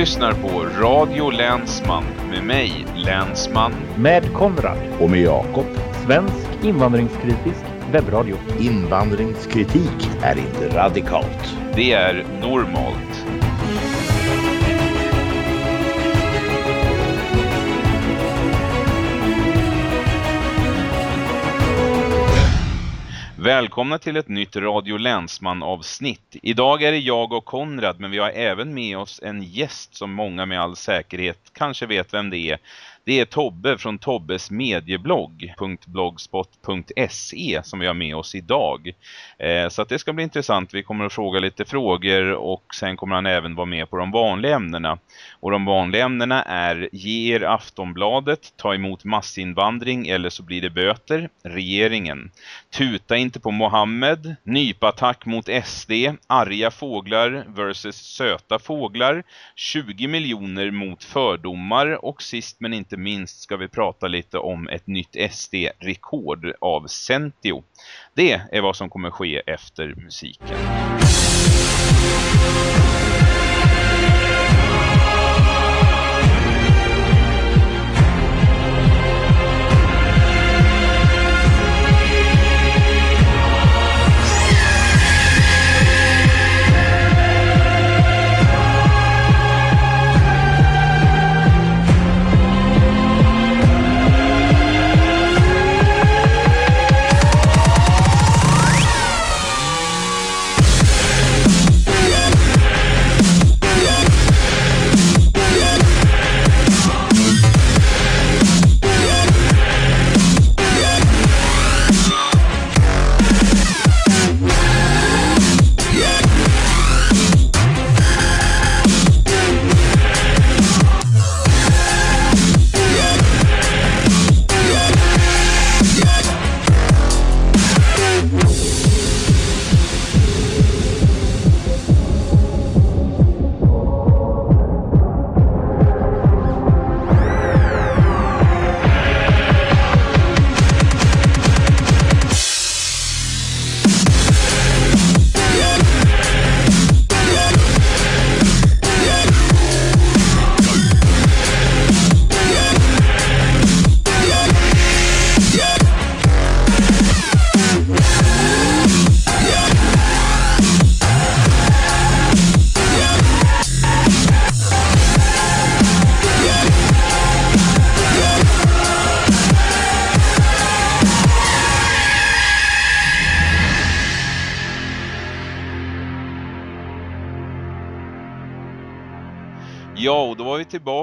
lyssnar på Radio Länsman med mig, Länsman. Med Konrad. Och med Jakob. Svensk invandringskritisk webbradio. Invandringskritik är inte radikalt. Det är normalt. Välkomna till ett nytt Radio Länsman-avsnitt. Idag är det jag och Konrad men vi har även med oss en gäst som många med all säkerhet kanske vet vem det är. Det är Tobbe från Tobbes medieblogg .blogspot.se som vi har med oss idag. Eh, så att det ska bli intressant. Vi kommer att fråga lite frågor och sen kommer han även vara med på de vanliga ämnena. Och de vanliga ämnena är ge er Aftonbladet, ta emot massinvandring eller så blir det böter, regeringen. Tuta inte på Mohammed, nypattack mot SD, arga fåglar versus söta fåglar, 20 miljoner mot fördomar och sist men inte inte minst ska vi prata lite om ett nytt SD-rekord av Centio. Det är vad som kommer ske efter musiken.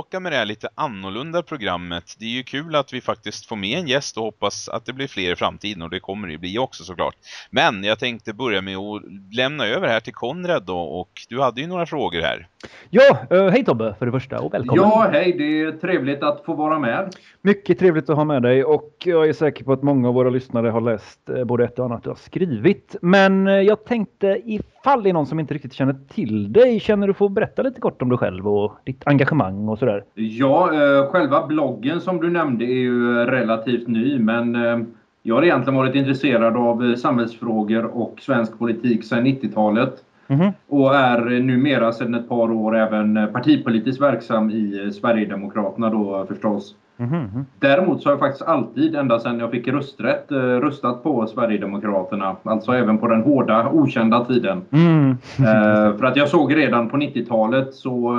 Tillbaka med det här lite annorlunda programmet. Det är ju kul att vi faktiskt får med en gäst och hoppas att det blir fler i framtiden och det kommer det bli också såklart. Men jag tänkte börja med att lämna över här till Konrad då och du hade ju några frågor här. Ja, uh, hej Tobbe för det första och välkommen. Ja, hej, det är trevligt att få vara med. Mycket trevligt att ha med dig och jag är säker på att många av våra lyssnare har läst uh, både ett och annat du har skrivit. Men uh, jag tänkte ifall det är någon som inte riktigt känner till dig, känner du få berätta lite kort om dig själv och ditt engagemang och sådär? Ja, eh, själva bloggen som du nämnde är ju relativt ny men eh, jag har egentligen varit intresserad av eh, samhällsfrågor och svensk politik sedan 90-talet. Mm. Och är numera sedan ett par år även partipolitiskt verksam i Sverigedemokraterna då förstås. Mm. Däremot så har jag faktiskt alltid, ända sedan jag fick rösträtt, röstat på Sverigedemokraterna. Alltså även på den hårda, okända tiden. Mm. för att jag såg redan på 90-talet så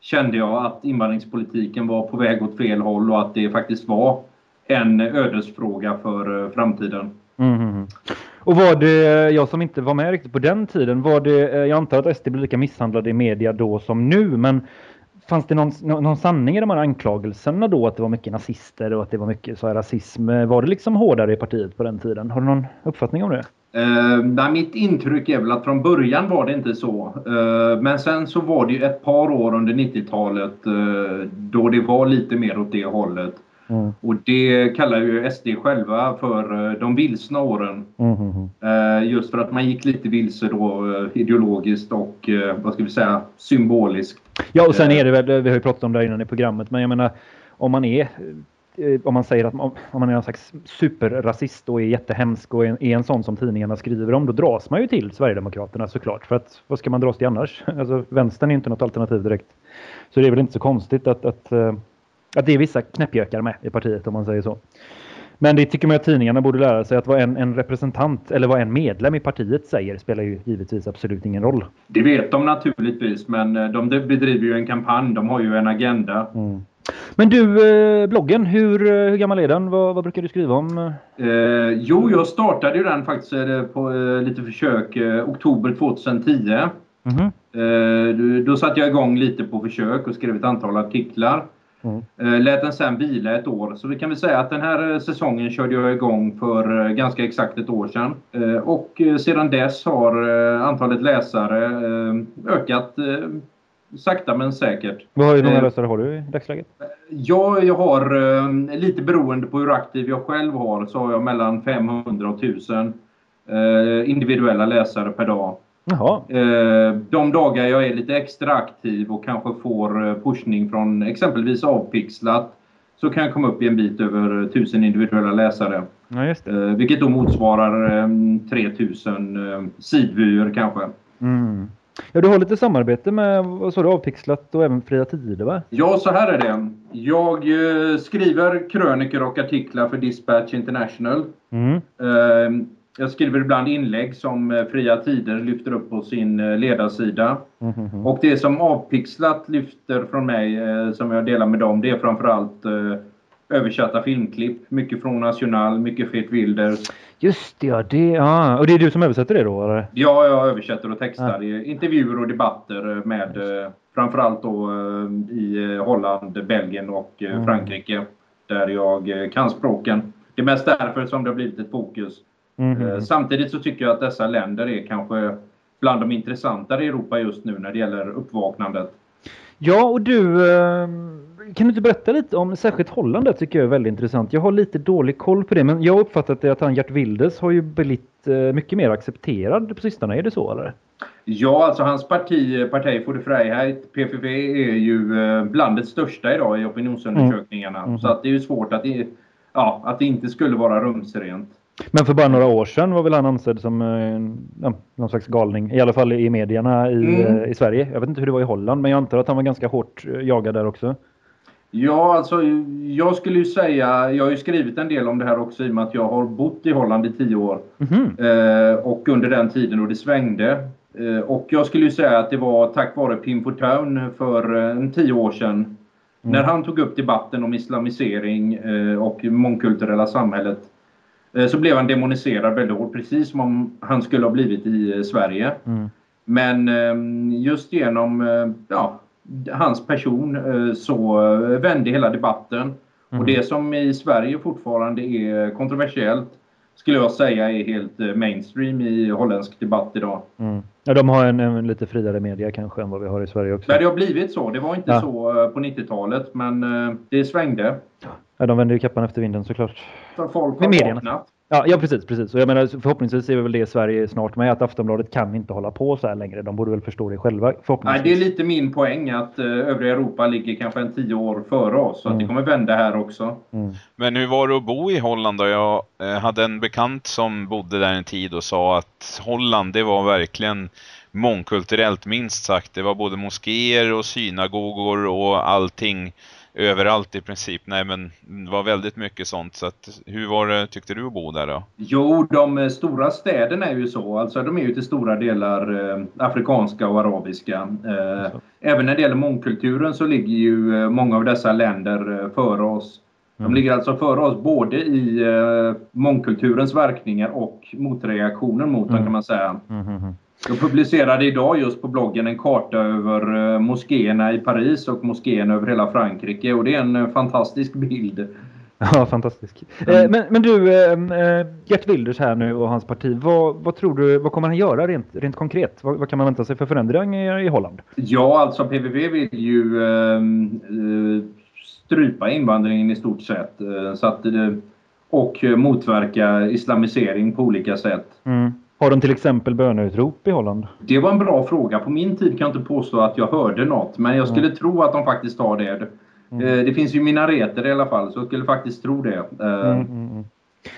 kände jag att invandringspolitiken var på väg åt fel håll och att det faktiskt var en ödesfråga för framtiden. Mm. Och var det, eh, jag som inte var med riktigt på den tiden, var det, eh, jag antar att SD blev lika misshandlade i media då som nu, men fanns det någon, någon sanning i de här anklagelserna då att det var mycket nazister och att det var mycket så här rasism? Eh, var det liksom hårdare i partiet på den tiden? Har du någon uppfattning om det? Uh, nej, mitt intryck är väl att från början var det inte så. Uh, men sen så var det ju ett par år under 90-talet uh, då det var lite mer åt det hållet. Mm. Och det kallar ju SD själva för de vilsna åren. Mm. Just för att man gick lite vilse då ideologiskt och vad ska vi säga symboliskt. Ja och sen är det väl, vi har ju pratat om det innan i programmet, men jag menar om man är eh, om man säger att om man är någon slags superrasist och är jättehemsk och är, en sån som tidningarna skriver om, då dras man ju till Sverigedemokraterna såklart. För att vad ska man dras till annars? Alltså vänstern är inte något alternativ direkt. Så det är väl inte så konstigt att, att, eh, att det är vissa knäppjökar med i partiet om man säger så. Men det tycker man att tidningarna borde lära sig att vad en, en, representant eller vad en medlem i partiet säger spelar ju givetvis absolut ingen roll. Det vet de naturligtvis men eh, de bedriver ju en kampanj, de har ju en agenda. Mm. Men du, eh, bloggen, hur, eh, hur gammal är den? Vad, vad brukar du skriva om? Eh, jo, jag startade ju den faktiskt på lite försök oktober 2010. Mm -hmm. då satte jag igång lite på försök och skrev ett antal artiklar. Mm. Lät den sen vila ett år. Så vi kan väl säga att den här säsongen körde jag igång för ganska exakt ett år sedan. Och sedan dess har antalet läsare ökat sakta men säkert. Hur många läsare har du i dagsläget? Ja, jag har lite beroende på hur aktiv jag själv har så har jag mellan 500 och 1000 individuella läsare per dag. Jaha. Eh, de dagar jag är lite extra aktiv och kanske får eh, pushning från exempelvis Avpixlat så kan jag komma upp i en bit över 1000 individuella läsare. Ja, just det. Eh, vilket då motsvarar 3000 sidvyer kanske. Mm. Ja, du har lite samarbete med vad sa du, Avpixlat och även Fria Tider va? Ja, så här är det. Jag skriver krönikor och artiklar för Dispatch International. Mm. Jag skriver ibland inlägg som eh, Fria Tider lyfter upp på sin eh, ledarsida. Mm. Och det som Avpixlat lyfter från mig, eh, som jag delar med dem, det är framförallt översatta filmklipp. Mycket från National, mycket Fet Wilder. Just det, ja, det, ja. Och det är du som översätter det då? Eller? Ja, jag översätter och textar ja. intervjuer och debatter med framförallt då i Holland, Belgien och mm. Frankrike. Där jag kan språken. Det är mest därför som det har blivit ett fokus Mm. Samtidigt så tycker jag att dessa länder är kanske bland de intressantare i Europa just nu när det gäller uppvaknandet. Ja, och du, ehm, kan du inte berätta lite om särskilt Holland där tycker jag är väldigt intressant. Jag har lite dålig koll på det, men jag har uppfattat det att han Gert Wilders har ju blivit eh, mycket mer accepterad på sistone. Är det så eller? Ja, alltså hans parti, Parti för Freiheit, PFF, är ju eh, bland det största idag i opinionsundersökningarna. Mm. Mm. Så att det är ju svårt att det, ja, att det inte skulle vara rumsrent. Men för bara några år sedan var väl han ansedd som eh, ja, någon slags galning. I alla fall i medierna i, mm. Eh, i Sverige. Jag vet inte hur det var i Holland men jag antar att han var ganska hårt eh, jagad där också. Ja, alltså jag skulle ju säga, jag har ju skrivit en del om det här också i och med att jag har bott i Holland i tio år. Mm. Eh, och under den tiden då det svängde. Eh, och jag skulle ju säga att det var tack vare Pim Fortuyn för en tio år sedan. Mm. När han tog upp debatten om islamisering eh, och mångkulturella samhället så blev han demoniserad väldigt hårt, precis som om han skulle ha blivit i eh, Sverige. Mm. Men ehm, just genom eh, ja, hans person så vände hela debatten. Mm. Och det som i Sverige fortfarande är kontroversiellt skulle jag säga är helt mainstream i holländsk debatt idag. Mm. Ja, de har en, en, lite friare media kanske än vad vi har i Sverige också. Nej, det har blivit så. Det var inte ja. så på 90-talet, men det svängde. Ja, de vänder ju kappan efter vinden såklart. För folk har Med vaknat. Ja, ja, precis. precis. Och jag menar, förhoppningsvis är väl det Sverige snart med att Aftonbladet kan inte hålla på så här längre. De borde väl förstå det själva. Nej, det är lite min poäng att uh, övriga Europa ligger kanske en tio år före oss. Så mm. att det mm. kommer vända här också. Mm. Men hur var det att bo i Holland då? Jag eh, hade en bekant som bodde där en tid och sa att Holland, det var verkligen mångkulturellt minst sagt. Det var både moskéer och synagogor och allting överallt i princip. Nej men det var väldigt mycket sånt. Så att, hur var det, tyckte du att bo där då? Jo, de eh, stora städerna är ju så. Alltså de är ju till stora delar eh, afrikanska och arabiska. Eh, även när det gäller mångkulturen så ligger ju eh, många av dessa länder eh, före oss. De mm. ligger alltså före oss både i eh, mångkulturens verkningar och motreaktioner mot mm. dem kan man säga. Mm, mm, mm. Jag publicerade idag just på bloggen en karta över eh, moskéerna i Paris och moskéerna över hela Frankrike och det är en eh, fantastisk bild. Ja, fantastisk. Mm. Eh, men, men du, Gert Wilders här nu och hans parti, vad, vad tror du, vad kommer han göra rent, rent konkret? Vad, vad kan man vänta sig för förändring i, i Holland? Ja, alltså PVV vill ju eh, strypa invandringen i stort sett. Så att, och motverka islamisering på olika sätt. Mm. Har de till exempel böneutrop i Holland? Det var en bra fråga. På min tid kan jag inte påstå att jag hörde något. Men jag skulle mm. tro att de faktiskt har det. Mm. Det finns ju minareter i alla fall, så jag skulle faktiskt tro det. Mm, mm,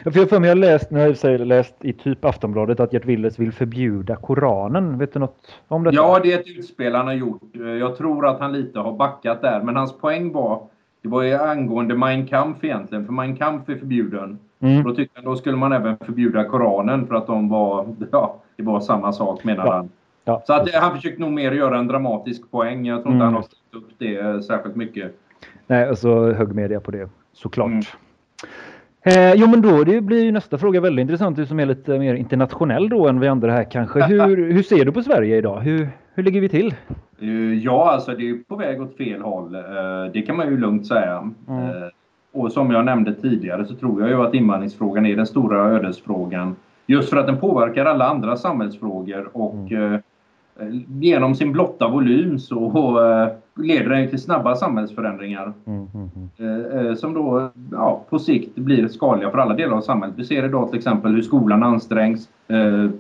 jag får för mig, jag har läst, nu har jag läst i typ Aftonbladet att Gert Wilders vill förbjuda Koranen. Vet du något om det? Ja, det är ett utspel han har gjort. Jag tror att han lite har backat där, men hans poäng var det var ju angående Mein Kampf egentligen, för Mein Kampf är förbjuden. Mm. Då tyckte han då skulle man även förbjuda Koranen för att de var, ja, det var samma sak menar ja. han. Ja. Så att, han försökte nog mer göra en dramatisk poäng. Jag tror inte mm. han har ställt upp det eh, särskilt mycket. Nej, alltså hög media på det såklart. Mm. Eh, jo men då det blir ju nästa fråga väldigt intressant. Du som är lite mer internationell då än vi andra här kanske. Hur, hur ser du på Sverige idag? Hur, hur ligger vi till? Eh, ja, alltså det är på väg åt fel håll. Eh, det kan man ju lugnt säga. Mm. Eh, och som jag nämnde tidigare så tror jag ju att invandringsfrågan är den stora ödesfrågan. Just för att den påverkar alla andra samhällsfrågor och mm. genom sin blotta volym så leder den till snabba samhällsförändringar. Mm, mm, mm. som då ja, på sikt blir skadliga för alla delar av samhället. Vi ser idag till exempel hur skolan ansträngs,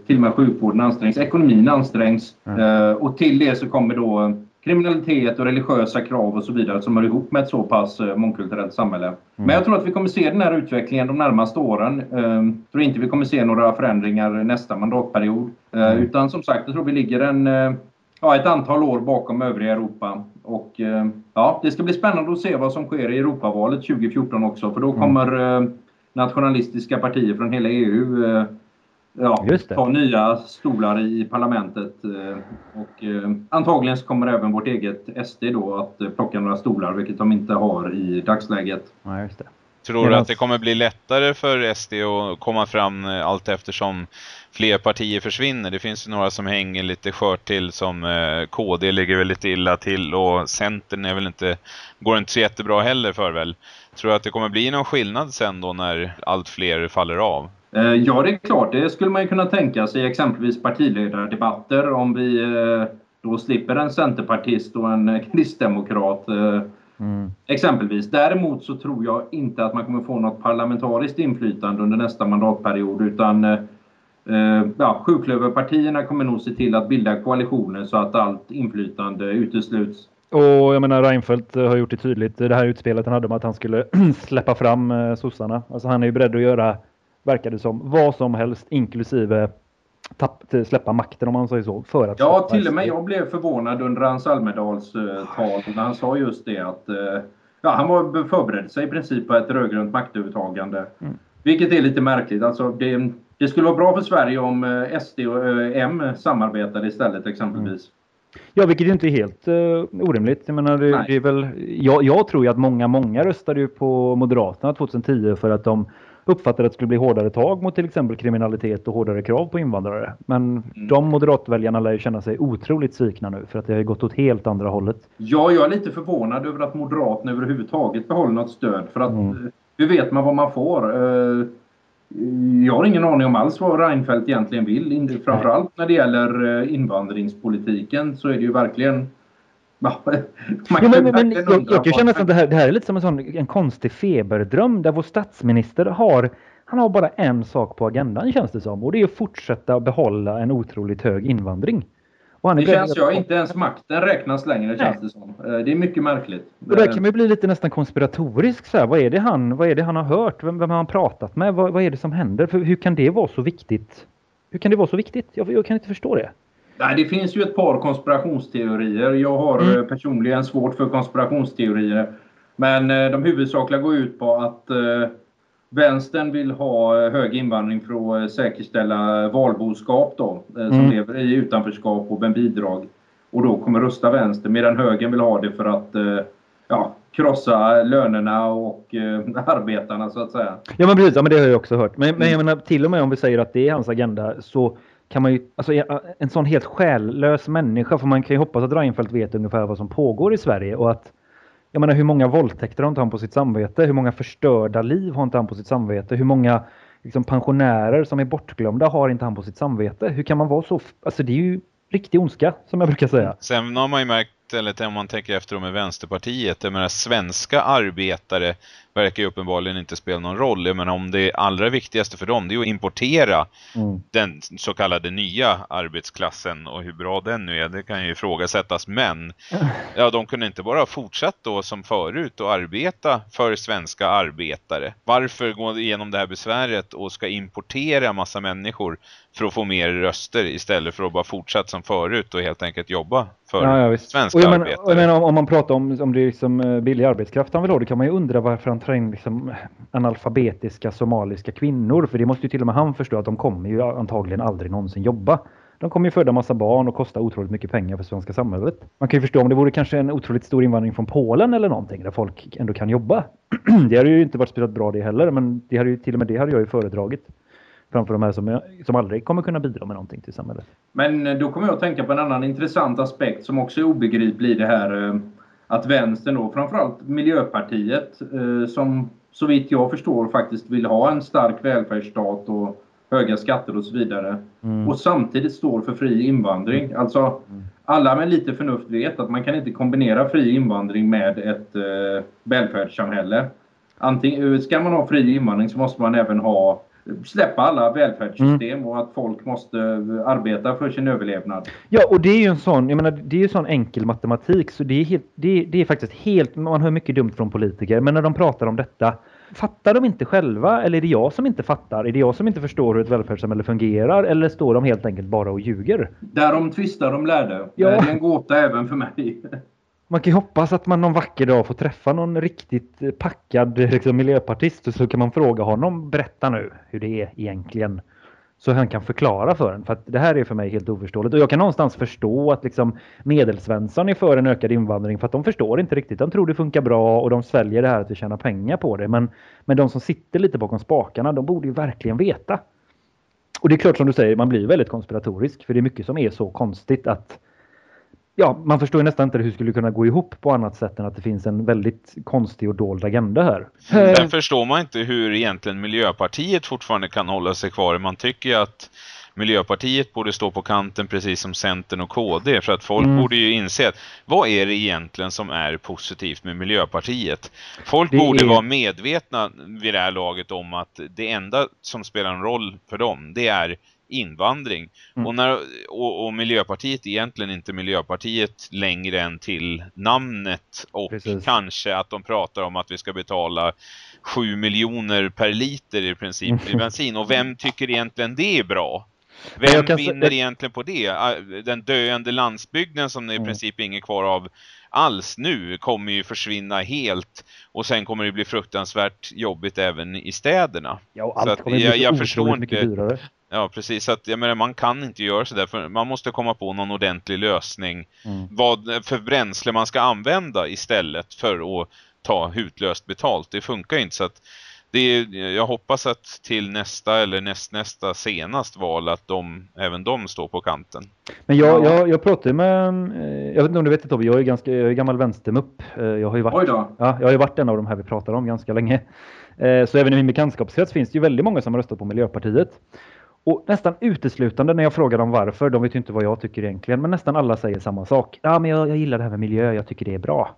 till och med sjukvården ansträngs, ekonomin ansträngs mm. och till det så kommer då kriminalitet och religiösa krav och så vidare som hör ihop med ett så pass mångkulturellt samhälle. Mm. Men jag tror att vi kommer se den här utvecklingen de närmaste åren. Jag tror inte vi kommer se några förändringar nästa mandatperiod. Mm. Utan som sagt, jag tror vi ligger en, ja, ett antal år bakom övriga Europa. Och eh, ja, det ska bli spännande att se vad som sker i Europavalet 2014 också. För då mm. kommer mm. nationalistiska partier från hela EU eh, ja, ta nya stolar i parlamentet. Och antagligen så kommer även vårt eget SD då att plocka några stolar, vilket de inte har i dagsläget. Ja, just det. Tror du att det kommer bli lättare för SD att komma fram allt eftersom fler partier försvinner. Det finns ju några som hänger lite skört till som eh, KD ligger väl lite illa till och Centern är väl inte, går inte så jättebra heller för väl. Tror du att det kommer bli någon skillnad sen då när allt fler faller av? Eh, ja, det är klart. Det skulle man ju kunna tänka sig exempelvis partiledardebatter om vi eh, då slipper en centerpartist och en kristdemokrat. Mm. Exempelvis. Däremot så tror jag inte att man kommer få något parlamentariskt inflytande under nästa mandatperiod utan Eh, ja, sjuklöverpartierna kommer nog se till att bilda koalitioner så att allt inflytande utesluts. Och jag menar Reinfeldt har gjort det tydligt det här utspelet han hade om att han skulle släppa fram eh, sossarna. Alltså han är ju beredd att göra, verkar det som, vad som helst inklusive tapp, släppa makten om man säger så. För att ja, till och med jag blev förvånad under hans Almedals eh, tal när han sa just det att eh, ja, han var förberedd sig i princip på ett rödgrönt maktövertagande. Mm. Vilket är lite märkligt. Alltså, det, det skulle vara bra för Sverige om eh, SD och M samarbetade istället exempelvis. Mm. Ja, vilket ju inte är helt uh, orimligt. Jag, menar, det, det är väl, jag, jag, tror ju att många, många röstade ju på Moderaterna 2010 för att de uppfattade att det skulle bli hårdare tag mot till exempel kriminalitet och hårdare krav på invandrare. Men mm. de moderatväljarna lär ju känna sig otroligt svikna nu för att det har gått åt helt andra hållet. Ja, jag är lite förvånad över att Moderaterna överhuvudtaget behåller något stöd för att mm. hur vet man vad man får? Uh, jag har ingen aning om alls vad Reinfeldt egentligen vill. Framförallt när det gäller eh, invandringspolitiken så är det ju verkligen jo, men, men, jag, jag kan känna att det här, det här är lite som en, sån, en konstig feberdröm där vår statsminister har han har bara en sak på agendan känns det som och det är att fortsätta behålla en otroligt hög invandring det känns ju, inte ens makten räknas längre Nej. känns det som. Eh, det är mycket märkligt. Och där kan man bli lite nästan konspiratorisk. Så här. Vad, är det han, vad är det han har hört? Vem, vem har han pratat med? Vad, vad, är det som händer? För hur kan det vara så viktigt? Hur kan det vara så viktigt? Jag, jag kan inte förstå det. Nej, det finns ju ett par konspirationsteorier. Jag har mm. Eh, personligen svårt för konspirationsteorier. Men eh, de huvudsakliga går ut på att Vänstern vill ha hög invandring för att eh, säkerställa valboskap då, eh, som mm. lever i utanförskap och med bidrag. Och då kommer rösta vänster, medan högern vill ha det för att eh, ja, krossa lönerna och eh, arbetarna så att säga. Ja men precis, ja, men det har jag också hört. Men, men jag menar, till och med om vi säger att det är hans agenda så kan man ju, alltså en sån helt själlös människa, för man kan ju hoppas att Reinfeldt vet ungefär vad som pågår i Sverige och att jag menar hur många våldtäkter har inte han på sitt samvete? Hur många förstörda liv har inte han på sitt samvete? Hur många liksom, pensionärer som är bortglömda har inte han på sitt samvete? Hur kan man vara så... Alltså det är ju riktig ondska som jag brukar säga. Sen har man ju märkt, eller om man tänker efter med Vänsterpartiet, jag menar svenska arbetare verkar ju uppenbarligen inte spela någon roll. Men om det allra viktigaste för dem det är att importera mm. den så kallade nya arbetsklassen och hur bra den nu är, det kan ju ifrågasättas. Men ja, de kunde inte bara fortsätta då som förut och arbeta för svenska arbetare. Varför gå igenom det här besväret och ska importera massa människor för att få mer röster istället för att bara fortsätta som förut och helt enkelt jobba för ja, ja, svenska och jag arbetare. Men, menar, om man pratar om, om det är liksom eh, billig arbetskraft han vill ha, då kan man ju undra varför han ta in liksom analfabetiska somaliska kvinnor. För det måste ju till och med han förstå att de kommer ju antagligen aldrig någonsin jobba. De kommer ju föda massa barn och kosta otroligt mycket pengar för svenska samhället. Man kan ju förstå om det vore kanske en otroligt stor invandring från Polen eller någonting där folk ändå kan jobba. det hade ju inte varit speciellt bra det heller, men det hade ju, till och med det hade jag ju föredragit framför de här som, som aldrig kommer kunna bidra med någonting till samhället. Men eh, då kommer jag att tänka på en annan intressant aspekt som också är obegriplig i det här eh, att vänstern då, framförallt Miljöpartiet, eh, som så vitt jag förstår faktiskt vill ha en stark välfärdsstat och höga skatter och så vidare. Mm. Och samtidigt står för fri invandring. Alltså mm. alla med lite förnuft vet att man kan inte kombinera fri invandring med ett eh, välfärdssamhälle. Antingen, ska man ha fri invandring så måste man även ha släppa alla välfärdssystem mm. och att folk måste arbeta för sin överlevnad. Ja, och det är ju en sån, jag menar, det är ju sån enkel matematik så det är, helt, det, det är faktiskt helt, man hör mycket dumt från politiker, men när de pratar om detta Fattar de inte själva eller är det jag som inte fattar? Är det jag som inte förstår hur ett välfärdssamhälle fungerar eller står de helt enkelt bara och ljuger? Där de tvistar de lärde. Ja. Det är en gåta även för mig. Man kan ju hoppas att man någon vacker dag får träffa någon riktigt packad eh, liksom, miljöpartist och så kan man fråga honom, berätta nu hur det är egentligen. Så han kan förklara för en. För att det här är för mig helt oförståeligt. Och jag kan någonstans förstå att liksom medelsvensson är för en ökad invandring. För att de förstår inte riktigt. De tror det funkar bra och de sväljer det här att vi tjänar pengar på det. Men, men de som sitter lite bakom spakarna, de borde ju verkligen veta. Och det är klart som du säger, man blir väldigt konspiratorisk. För det är mycket som är så konstigt att ja, man förstår ju nästan inte hur det skulle kunna gå ihop på annat sätt än att det finns en väldigt konstig och dold agenda här. Sen förstår man inte hur egentligen Miljöpartiet fortfarande kan hålla sig kvar. Man tycker ju att Miljöpartiet borde stå på kanten precis som Centern och KD för att folk mm. borde ju inse att vad är det egentligen som är positivt med Miljöpartiet? Folk det borde är... vara medvetna vid det här laget om att det enda som spelar en roll för dem det är invandring. Mm. Och, när, och, och, Miljöpartiet är egentligen inte Miljöpartiet längre än till namnet och Precis. kanske att de pratar om att vi ska betala 7 miljoner per liter i princip i bensin. Och vem tycker egentligen det är bra? Vem kan... vinner egentligen på det? Ah, den döende landsbygden som det i mm. princip inget kvar av alls nu kommer ju försvinna helt och sen kommer det bli fruktansvärt jobbigt även i städerna. Ja, allt kommer bli jag, jag förstår inte. Dyrare. Ja, precis. Så att, jag menar, man kan inte göra så där. För man måste komma på någon ordentlig lösning. Mm. Vad för bränsle man ska använda istället för att ta hutlöst betalt. Det funkar inte så att det är, jag hoppas att till nästa eller nästnästa senast val att de, även de står på kanten. Men jag, jag, jag pratade med, eh, jag vet inte om du vet det Tobbe, jag är ganska jag är gammal vänstermupp. Eh, jag har ju varit, ja, jag har ju varit en av de här vi pratar om ganska länge. Eh, så även i min bekantskapskrets finns det ju väldigt många som har röstat på Miljöpartiet. Och nästan uteslutande när jag frågar dem varför, de vet ju inte vad jag tycker egentligen, men nästan alla säger samma sak. Ja, men jag, jag gillar det här med miljö, jag tycker det är bra.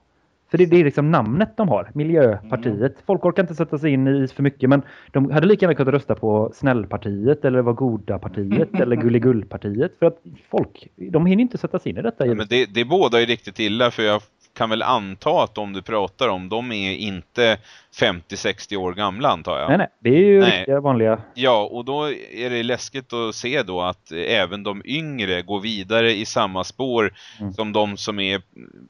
För det, det är liksom namnet de har, Miljöpartiet. Mm. Folk orkar inte sätta sig in i för mycket, men de hade lika gärna kunnat rösta på Snällpartiet eller vad Goda partiet eller Gulligullpartiet. För att folk, de hinner inte sätta sig in i detta. Ja, men det, det båda är riktigt illa, för jag kan väl anta att de du pratar om, de är inte 50-60 år gamla antar jag. Nej, nej, det är ju nej. riktiga vanliga. Ja, och då är det läskigt att se då att även de yngre går vidare i samma spår mm. som de som är,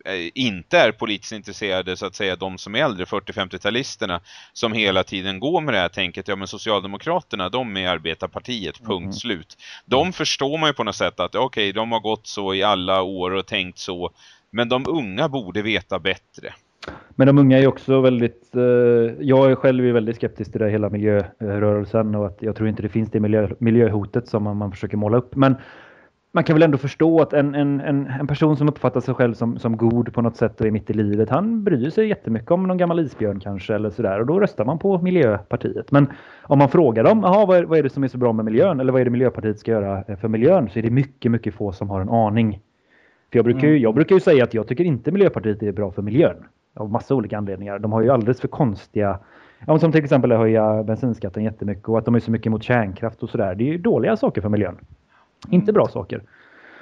eh, inte är politiskt intresserade, så att säga, de som är äldre, 40-50-talisterna, som hela tiden går med det här tänket, ja men Socialdemokraterna, de är arbetarpartiet, punkt mm. slut. De förstår man ju på något sätt att okej, okay, de har gått så i alla år och tänkt så, men de unga borde veta bättre. Men de unga är också väldigt... Eh, jag är själv väldigt skeptisk till det hela miljörörelsen och att jag tror inte det finns det miljö, miljöhotet som man, man försöker måla upp. Men man kan väl ändå förstå att en, en, en, en person som uppfattar sig själv som, som god på något sätt och är mitt i livet, han bryr sig jättemycket om någon gammal isbjörn kanske eller sådär och då röstar man på Miljöpartiet. Men om man frågar dem, aha, vad, är, vad är det som är så bra med miljön eller vad är det Miljöpartiet ska göra för miljön så är det mycket, mycket få som har en aning. För jag brukar, ju, mm. jag brukar ju säga att jag tycker inte Miljöpartiet är bra för miljön. Av massa olika anledningar. De har ju alldeles för konstiga Ja, som till exempel att höja bensinskatten jättemycket och att de är så mycket mot kärnkraft och sådär. Det är ju dåliga saker för miljön. Inte bra saker.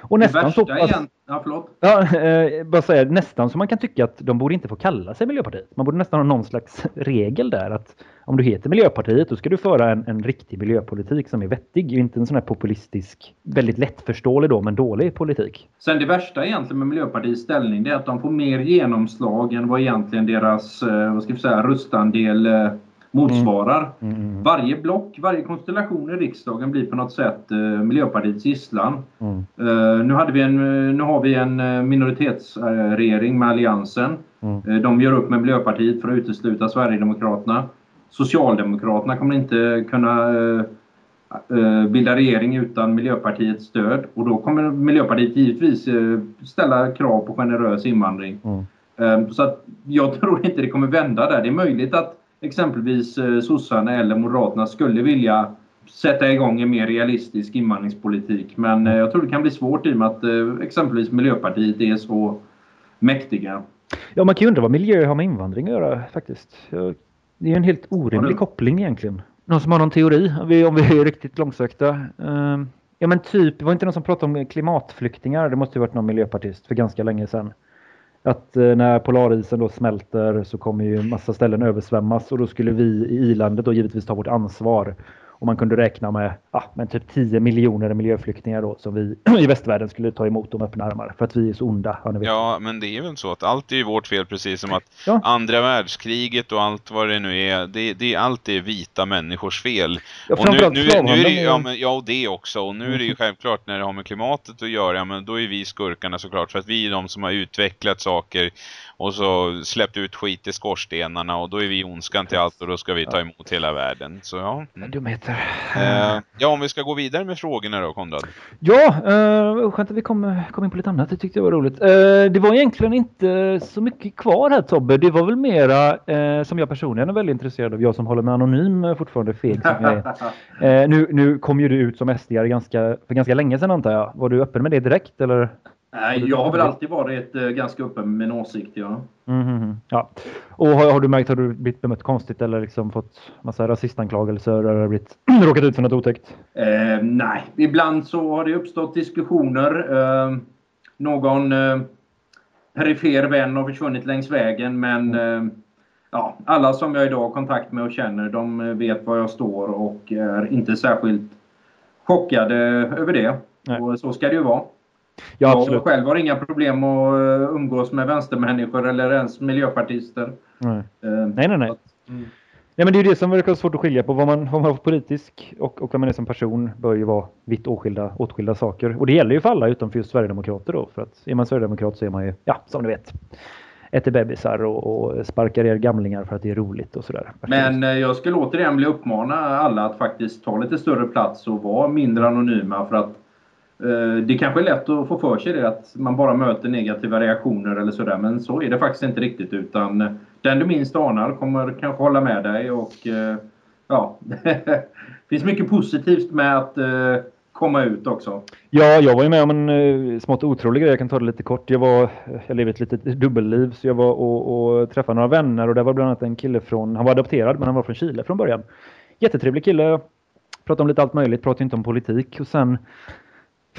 Och nästan så pass, igen. Ja, förlåt. Ja, eh, bara säga, nästan så man kan tycka att de borde inte få kalla sig Miljöpartiet. Man borde nästan ha någon slags regel där att om du heter Miljöpartiet då ska du föra en, en riktig miljöpolitik som är vettig. Inte en sån här populistisk, väldigt lättförståelig då, men dålig politik. Sen det värsta egentligen med Miljöpartiets ställning det är att de får mer genomslag än vad egentligen deras, eh, vad ska vi säga, röstandel eh, motsvarar. Mm. Mm, mm. Varje block, varje konstellation i riksdagen blir på något sätt uh, Miljöpartiets gisslan. Mm. Uh, nu, hade vi en, uh, nu har vi en minoritetsregering med Alliansen. Mm. de gör upp med Miljöpartiet för att utesluta Sverigedemokraterna. Socialdemokraterna kommer inte kunna bilda regering utan Miljöpartiets stöd. Och då kommer Miljöpartiet givetvis ställa krav på generös invandring. Mm. Så att jag tror inte det kommer vända där. Det är möjligt att exempelvis eh, sossarna eller moderaterna skulle vilja sätta igång en mer realistisk invandringspolitik. Men eh, jag tror det kan bli svårt i och med att eh, exempelvis Miljöpartiet är så mäktiga. Ja, man kan ju undra vad miljö har med invandring att göra faktiskt. Det är en helt orimlig koppling egentligen. Någon som har någon teori om vi, om vi är riktigt långsökta? Uh, ja men typ, var inte någon som pratade om klimatflyktingar? Det måste ju varit någon miljöpartist för ganska länge sedan att eh, när polarisen då smälter så kommer ju massa ställen översvämmas och då skulle vi i ilandet då givetvis ta vårt ansvar och man kunde räkna med, ja, men typ 10 miljoner miljöflyktingar då som vi i västvärlden skulle ta emot med öppna armar för att vi är så onda. Ja, men det är väl så att allt är ju vårt fel precis som att ja. andra världskriget och allt vad det nu är, det, det är alltid vita människors fel. Ja, och nu, nu, nu är det, ja, men, ja, och det också. Och nu är det ju mm. självklart när det har med klimatet att göra, ja, men då är vi skurkarna såklart för att vi är de som har utvecklat saker och så släppt ut skit i skorstenarna och då är vi ondskan till allt och då ska vi ta emot hela världen. Så ja. Mm. Dumheter. Eh, ja, om vi ska gå vidare med frågorna då, Konrad. Ja, eh, skönt att vi kom, kom in på lite annat. Det tyckte jag var roligt. Eh, det var egentligen inte så mycket kvar här Tobbe. Det var väl mera eh, som jag personligen är väldigt intresserad av. Jag som håller mig anonym eh, fortfarande feg som jag är. Eh, nu, nu kom ju du ut som SD ganska, för ganska länge sedan antar jag. Var du öppen med det direkt eller? Nej, jag har väl alltid varit eh, ganska öppen med min åsikt, ja. Mm, ja. Och har, har, du märkt, har du blivit bemött konstigt eller liksom fått massa rasistanklagelser eller blivit, råkat ut för något otäckt? Eh, nej, ibland så har det uppstått diskussioner. Eh, någon eh, perifer vän har försvunnit längs vägen men mm. eh, ja, alla som jag idag har kontakt med och känner de vet var jag står och är inte särskilt chockade över det. Nej. Och så ska det ju vara. Ja, absolut. Jag själv har inga problem att eh, umgås med vänstermänniskor eller ens miljöpartister. Nej, uh, nej, nej. nej. Mm. Nej, men det är ju det som verkar svårt att skilja på. Vad man, vad man har politisk och, och vad man är som person bör ju vara vitt åskilda, åtskilda saker. Och det gäller ju för alla utom för just Sverigedemokrater då. För att är man Sverigedemokrat så är man ju, ja, som du vet, äter bebisar och, och sparkar er gamlingar för att det är roligt och sådär. Men eh, jag skulle återigen vilja uppmana alla att faktiskt ta lite större plats och vara mindre anonyma för att Eh, det kanske är lätt att få för sig det att man bara möter negativa reaktioner eller sådär men så är det faktiskt inte riktigt utan den du minst anar kommer kanske hålla med dig och eh, ja, det finns mycket positivt med att eh, komma ut också. Ja, jag var ju med om en smått otrolig grej. Jag kan ta det lite kort. Jag, var, jag levde ett litet dubbelliv så jag var och, och träffade några vänner och det var bland annat en kille från, han var adopterad men han var från Chile från början. Jättetrevlig kille. Pratade om lite allt möjligt, pratade inte om politik och sen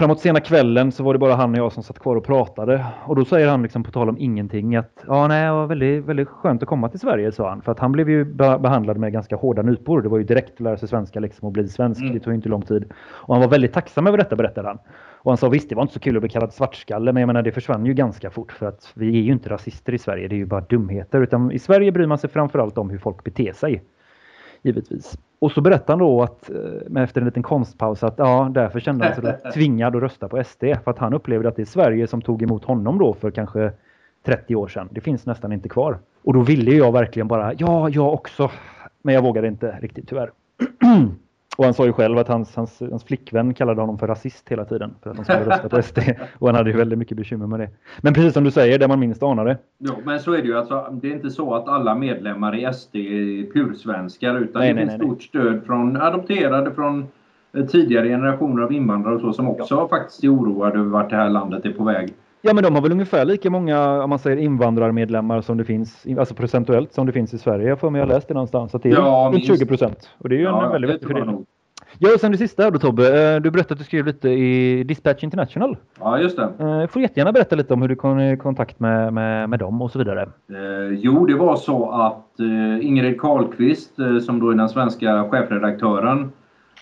framåt sena kvällen så var det bara han och jag som satt kvar och pratade. Och då säger han liksom på tal om ingenting att ja, nej, det var väldigt, väldigt skönt att komma till Sverige, sa han. För att han blev ju behandlad med ganska hårda nypor. Det var ju direkt att lära sig svenska liksom och bli svensk. Mm. Det tog inte lång tid. Och han var väldigt tacksam över detta, berättade han. Och han sa visst, det var inte så kul att bli kallad svartskalle, men jag menar det försvann ju ganska fort för att vi är ju inte rasister i Sverige. Det är ju bara dumheter. Utan i Sverige bryr man sig framförallt om hur folk beter sig. Givetvis. Och så berättar han då att, eh, efter en liten konstpaus att ja, därför kände han sig tvingad att rösta på SD. För att han upplevde att det är Sverige som tog emot honom då för kanske 30 år sedan. Det finns nästan inte kvar. Och då ville jag verkligen bara, ja, jag också. Men jag vågade inte riktigt tyvärr. Och han sa ju själv att hans, hans, hans flickvän kallade honom för rasist hela tiden för att han skulle rösta på SD. Och han hade ju väldigt mycket bekymmer med det. Men precis som du säger, där man minst anar det. Jo, men så är det ju. Alltså, det är inte så att alla medlemmar i SD är pursvenskar utan nej, det finns stort stöd från adopterade från tidigare generationer av invandrare och så som också ja. faktiskt är oroade över vart det här landet är på väg. Ja, men de har väl ungefär lika många om man säger invandrarmedlemmar som det finns, alltså procentuellt som det finns i Sverige. Jag får mig jag läst det någonstans. Så det är Ja, runt 20 procent. Och det är ju Ja, en väldigt vettig fördelning. nog. Ja, och sen det sista då Tobbe. Eh, Du berättade att du skrev lite i Dispatch International. Ja, just det. Eh, får jättegärna berätta lite om hur du kom i kontakt med, med, med dem och så vidare. Eh, jo, det var så att eh, Ingrid Karlqvist, eh, som då är den svenska chefredaktören,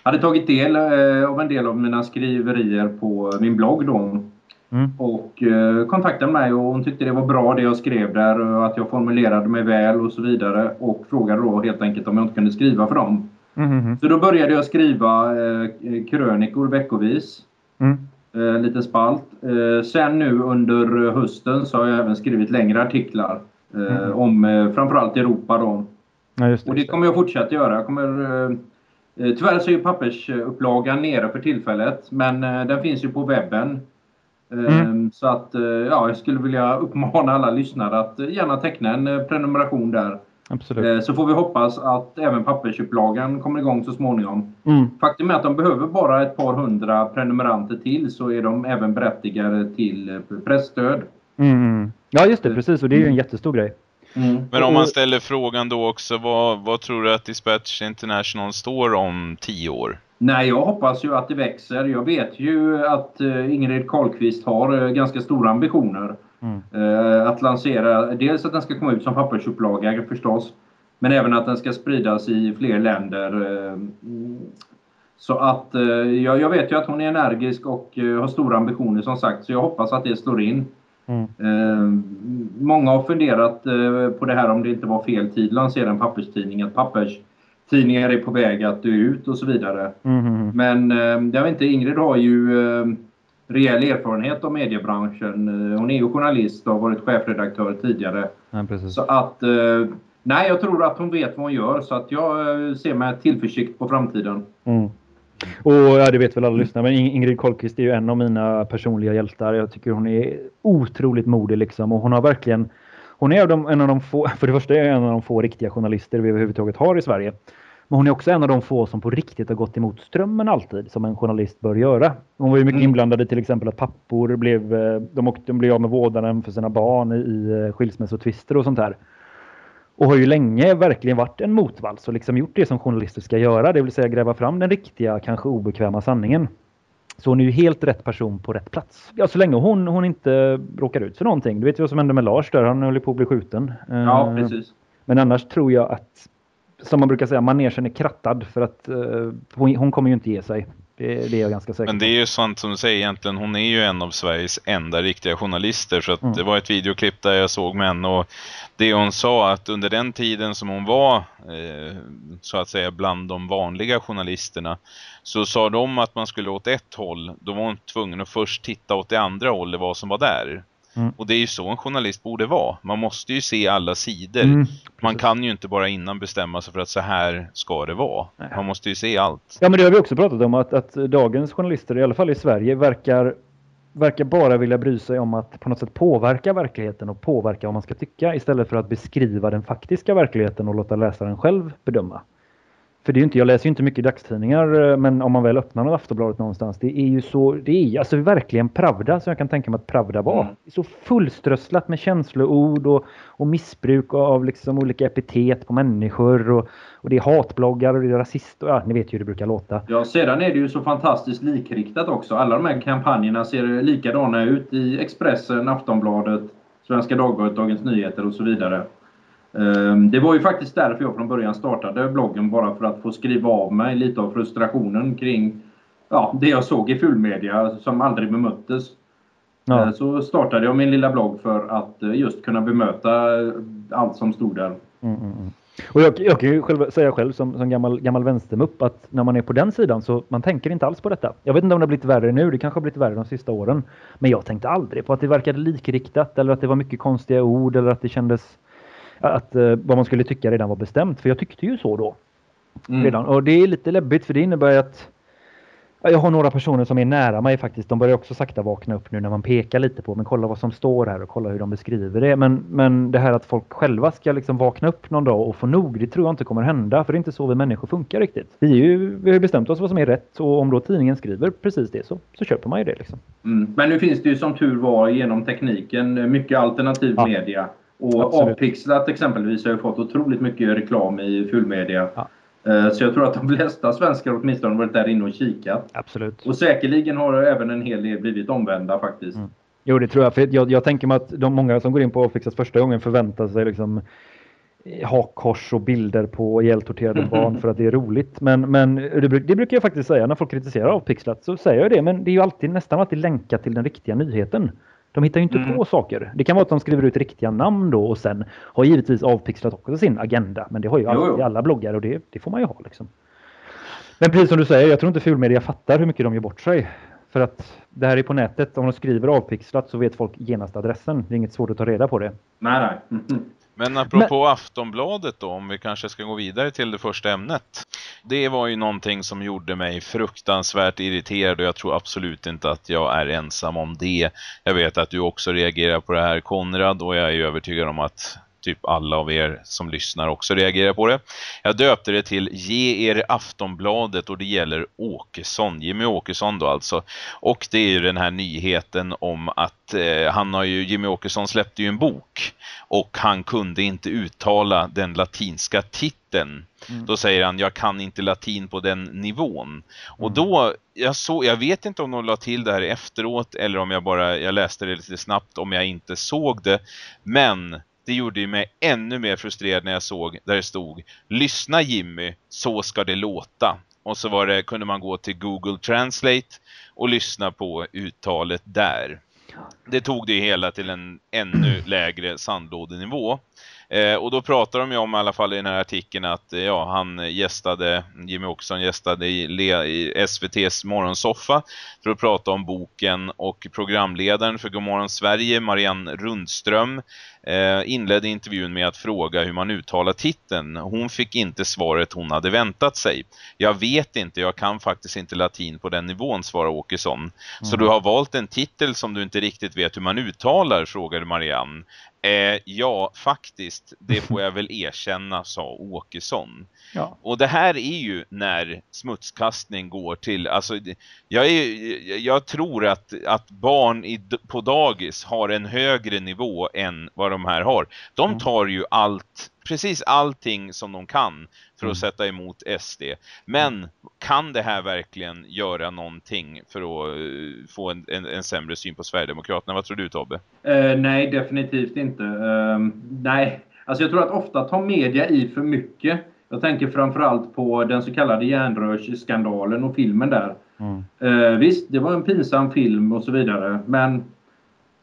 hade tagit del eh, av en del av mina skriverier på min blogg då. Mm. Och eh, kontaktade mig och hon tyckte det var bra det jag skrev där och att jag formulerade mig väl och så vidare. Och frågade då helt enkelt om jag inte kunde skriva för dem. Mm, mm, Så då började jag skriva eh, krönikor veckovis. mm. Eh, en liten spalt. Eh, sen nu under hösten så har jag även skrivit längre artiklar. Eh, Mm. Om eh, framförallt Europa då. Ja, det. Och det kommer jag fortsätta göra. Jag kommer, eh, tyvärr så är ju pappersupplagan nere för tillfället. Men den finns ju på webben. Mm. Så att eh, ja, jag skulle vilja uppmana alla lyssnare att eh, gärna teckna en eh, prenumeration där. Absolut. Eh, Så får vi hoppas att även pappersupplagan kommer igång så småningom. Mm. Faktum är att de behöver bara ett par hundra prenumeranter till så är de även berättigade till pressstöd. Mm. mm. Ja, just det. Precis. Och det är ju en jättestor grej. Men om man ställer frågan då också, vad, vad tror du att Dispatch International står om tio år? Nej, jag hoppas ju att det växer. Jag vet ju att eh, Ingrid Karlqvist har eh, ganska stora ambitioner. Mm. Eh, Att lansera, dels att den ska komma ut som pappersupplaga förstås. Men även att den ska spridas i fler länder. mm. Så att jag, vet ju att hon är energisk och har stora ambitioner som sagt. Så jag hoppas att det slår in. Mm. Många har funderat på det här om det inte var fel tid att lansera en papperstidning. Att papperstidningar är på väg att dö ut och så vidare. Mm. Men eh, jag vet inte, Ingrid har ju eh, rejäl erfarenhet av mediebranschen. Eh, hon är ju journalist och har varit chefredaktör tidigare. Ja. Så att, eh, nej jag tror att hon vet vad hon gör så att jag ser med tillförsikt på framtiden. Mm. Och ja, det vet väl alla lyssnare, men In- Ingrid Carlqvist är ju en av mina personliga hjältar. Jag tycker hon är otroligt modig liksom och hon har verkligen hon är de, en av de få, för det första är en av de få riktiga journalister vi överhuvudtaget har i Sverige. Men hon är också en av de få som på riktigt har gått emot strömmen alltid, som en journalist bör göra. Hon var ju mycket Mm. inblandad i till exempel att pappor blev, eh, de, åkte, de blev av med vårdnaden för sina barn i, eh, skilsmässotvister och sånt där. Och har ju länge verkligen varit en motvalls och liksom gjort det som journalister ska göra, det vill säga gräva fram den riktiga, kanske obekväma sanningen. Så hon är ju helt rätt person på rätt plats. Ja, så länge hon, hon inte råkar ut för någonting. Du vet ju vad som hände med Lars där, han höll på att bli skjuten. Ja, Eh, precis. Men annars tror jag att, som man brukar säga, manegen är krattad för att eh, hon, hon kommer ju inte ge sig. Det, det är jag ganska säker Men det är ju sant som du säger egentligen, hon är ju en av Sveriges enda riktiga journalister så att Mm. det var ett videoklipp där jag såg med henne och det hon sa att under den tiden som hon var eh, så att säga bland de vanliga journalisterna så sa de att man skulle åt ett håll, då var hon tvungen att först titta åt det andra hållet vad som var där. Mm. Och det är ju så en journalist borde vara. Man måste ju se alla sidor. Mm, Man kan ju inte bara innan bestämma sig för att så här ska det vara. Nej. Man måste ju se allt. Ja men det har vi också pratat om att, att dagens journalister, i alla fall i Sverige, verkar, verkar bara vilja bry sig om att på något sätt påverka verkligheten och påverka vad man ska tycka istället för att beskriva den faktiska verkligheten och låta läsaren själv bedöma. För det är inte, jag läser ju inte mycket dagstidningar eh, men om man väl öppnar något Aftonbladet någonstans, det är ju så, det är alltså verkligen Pravda som jag kan tänka mig att Pravda var. Mm. Så fullströsslat med känsloord och, och missbruk av liksom olika epitet på människor och, och det är hatbloggar och det är rasist och ja, ni vet ju hur det brukar låta. Ja, sedan är det ju så fantastiskt likriktat också. Alla de här kampanjerna ser likadana ut i Expressen, Aftonbladet, Svenska Dagbladet, Dagens Nyheter och så vidare. Ehm, Det var ju faktiskt därför jag från början startade bloggen, bara för att få skriva av mig lite av frustrationen kring ja, det jag såg i fullmedia som aldrig bemöttes. Ja. Eh, Så startade jag min lilla blogg för att eh, just kunna bemöta eh, allt som stod där. Mm, mm, mm. Och jag, jag kan ju själv, säga själv som, som gammal, gammal vänstermupp att när man är på den sidan så man tänker inte alls på detta. Jag vet inte om det har blivit värre nu, det kanske har blivit värre de sista åren. Men jag tänkte aldrig på att det verkade likriktat eller att det var mycket konstiga ord eller att det kändes att eh, vad man skulle tycka redan var bestämt. För jag tyckte ju så då. Mm. Redan. Och det är lite läbbigt för det innebär att Jag har några personer som är nära mig faktiskt. De börjar också sakta vakna upp nu när man pekar lite på men kolla vad som står här och kolla hur de beskriver det. Men, men det här att folk själva ska liksom vakna upp någon dag och få nog, det tror jag inte kommer hända. För det är inte så vi människor funkar riktigt. Vi, är ju, vi har bestämt oss vad som är rätt och om då tidningen skriver precis det så, så köper man ju det. Liksom. Mm. Men nu finns det ju som tur var genom tekniken mycket alternativ ja. media. Och Absolut. Avpixlat exempelvis har ju fått otroligt mycket reklam i fullmedia. Ja. Eh, så jag tror att de flesta svenskar åtminstone varit där inne och kikat. Absolut. Och säkerligen har även en hel del blivit omvända faktiskt. Mm. Jo, det tror jag. För jag, jag tänker mig att de många som går in på Avfixat första gången förväntar sig liksom eh, hakkors och bilder på ihjältorterade barn för att det är roligt. Men, men det, det, brukar jag faktiskt säga när folk kritiserar Avpixlat så säger jag det. Men det är ju alltid, nästan alltid länkat till den riktiga nyheten. De hittar ju inte mm. på saker. Det kan vara att de skriver ut riktiga namn då och sen har givetvis avpixlat också sin agenda. Men det har ju jo, alltid jo. alla bloggar och det, det får man ju ha liksom. Men precis som du säger, jag tror inte fulmedia fattar hur mycket de gör bort sig. För att det här är på nätet. Om de skriver avpixlat så vet folk genast adressen. Det är inget svårt att ta reda på det. Nej, nej. Mm. Men apropå Men... Aftonbladet då, om vi kanske ska gå vidare till det första ämnet. Det var ju någonting som gjorde mig fruktansvärt irriterad och jag tror absolut inte att jag är ensam om det. Jag vet att du också reagerar på det här Konrad och jag är övertygad om att typ alla av er som lyssnar också reagerar på det. Jag döpte det till Ge er Aftonbladet och det gäller Åkesson, Jimmy Åkesson då alltså. Och det är ju den här nyheten om att eh, han har ju, Jimmy Åkesson släppte ju en bok och han kunde inte uttala den latinska titeln. Mm. Då säger han, jag kan inte latin på den nivån. Mm. Och då, jag, så, jag vet inte om de la till det här efteråt eller om jag bara, jag läste det lite snabbt om jag inte såg det. Men det gjorde mig ännu mer frustrerad när jag såg där det stod Lyssna Jimmy, så ska det låta. Och så var det, kunde man gå till Google Translate och lyssna på uttalet där. Det tog det hela till en ännu lägre sandlådenivå. Eh, och då pratar de ju om i alla fall i den här artikeln att eh, ja, han gästade, Jimmy Åkesson gästade i, i SVTs morgonsoffa för att prata om boken och programledaren för Godmorgon Sverige, Marianne Rundström, inledde intervjun med att fråga hur man uttalar titeln. Hon fick inte svaret hon hade väntat sig. Jag vet inte, jag kan faktiskt inte latin på den nivån, svarar Åkesson. Mm. Så du har valt en titel som du inte riktigt vet hur man uttalar, frågade Marianne. Eh, ja, faktiskt. Det får jag väl erkänna, sa Åkesson. Ja. Och det här är ju när smutskastning går till... Alltså, jag, är, jag tror att, att barn i, på dagis har en högre nivå än vad de här har. De mm. tar ju allt precis allting som de kan för att mm. sätta emot SD. Men kan det här verkligen göra någonting för att uh, få en, en, en, sämre syn på Sverigedemokraterna? Vad tror du Tobbe? Uh, nej, definitivt inte. Uh, nej, alltså jag tror att ofta tar media i för mycket. Jag tänker framförallt på den så kallade järnrörsskandalen och filmen där. Mm. Uh, visst, det var en pinsam film och så vidare. Men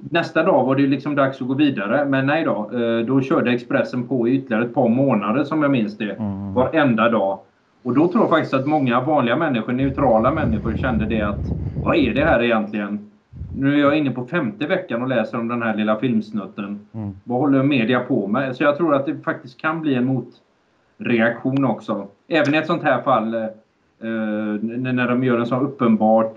Nästa dag var det liksom dags att gå vidare. Men nej då. Eh, då körde Expressen på i ytterligare ett par månader som jag minns det. Mm. Varenda dag. Och då tror jag faktiskt att många vanliga människor, neutrala människor kände det att vad är det här egentligen? Nu är jag inne på femte veckan och läser om den här lilla filmsnutten. Mm. Vad håller media på med? Så jag tror att det faktiskt kan bli en motreaktion också. Även i ett sånt här fall eh, Uh, när de gör en så uppenbart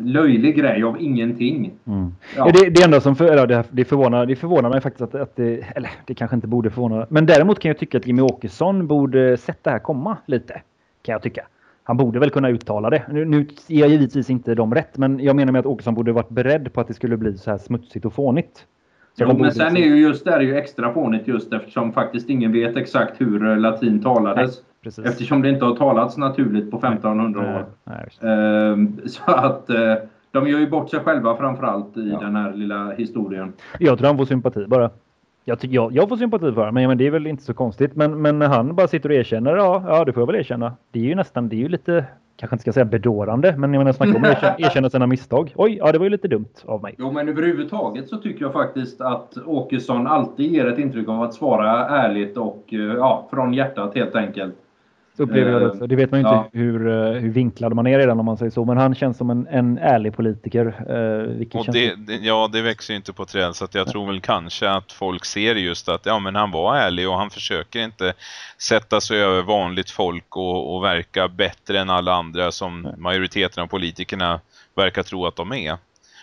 löjlig grej av ingenting. Mm. Ja. Det, det enda som för, det, det, förvånar, det förvånar mig faktiskt att, att det, eller det kanske inte borde förvåna. Men däremot kan jag tycka att Jimmy Åkesson borde sett det här komma lite. Kan jag tycka. Han borde väl kunna uttala det. Nu, nu ger jag givetvis inte dem rätt, men jag menar med att Åkesson borde varit beredd på att det skulle bli så här smutsigt och fånigt. jo, men sen är ju just det är ju extra fånigt just eftersom faktiskt ingen vet exakt hur latin talades. Nej. Precis. Eftersom det inte har talats naturligt på 1500 år. Nej, nej, ehm, så att eh, de gör ju bort sig själva framförallt i ja. den här lilla historien. Jag tror han får sympati bara. Jag, jag, jag får sympati för men, men det är väl inte så konstigt. Men, men när han bara sitter och erkänner, ja, ja det får jag väl erkänna. Det är ju nästan, det är ju lite, kanske inte ska säga bedårande, men jag menar snacka om att erkänna, erkänna sina misstag. Oj, ja det var ju lite dumt av mig. Jo, men överhuvudtaget så tycker jag faktiskt att Åkesson alltid ger ett intryck av att svara ärligt och ja, från hjärtat helt enkelt. Så upplever jag det. Det vet man ju inte hur, eh, hur vinklad man är redan om man säger så. Men han känns som en, en ärlig politiker. Eh, och det, det, ja, det växer ju inte på träd. Så att jag ja. tror väl kanske att folk ser just att ja, men han var ärlig och han försöker inte sätta sig över vanligt folk och, och verka bättre än alla andra som majoriteten av politikerna verkar tro att de är.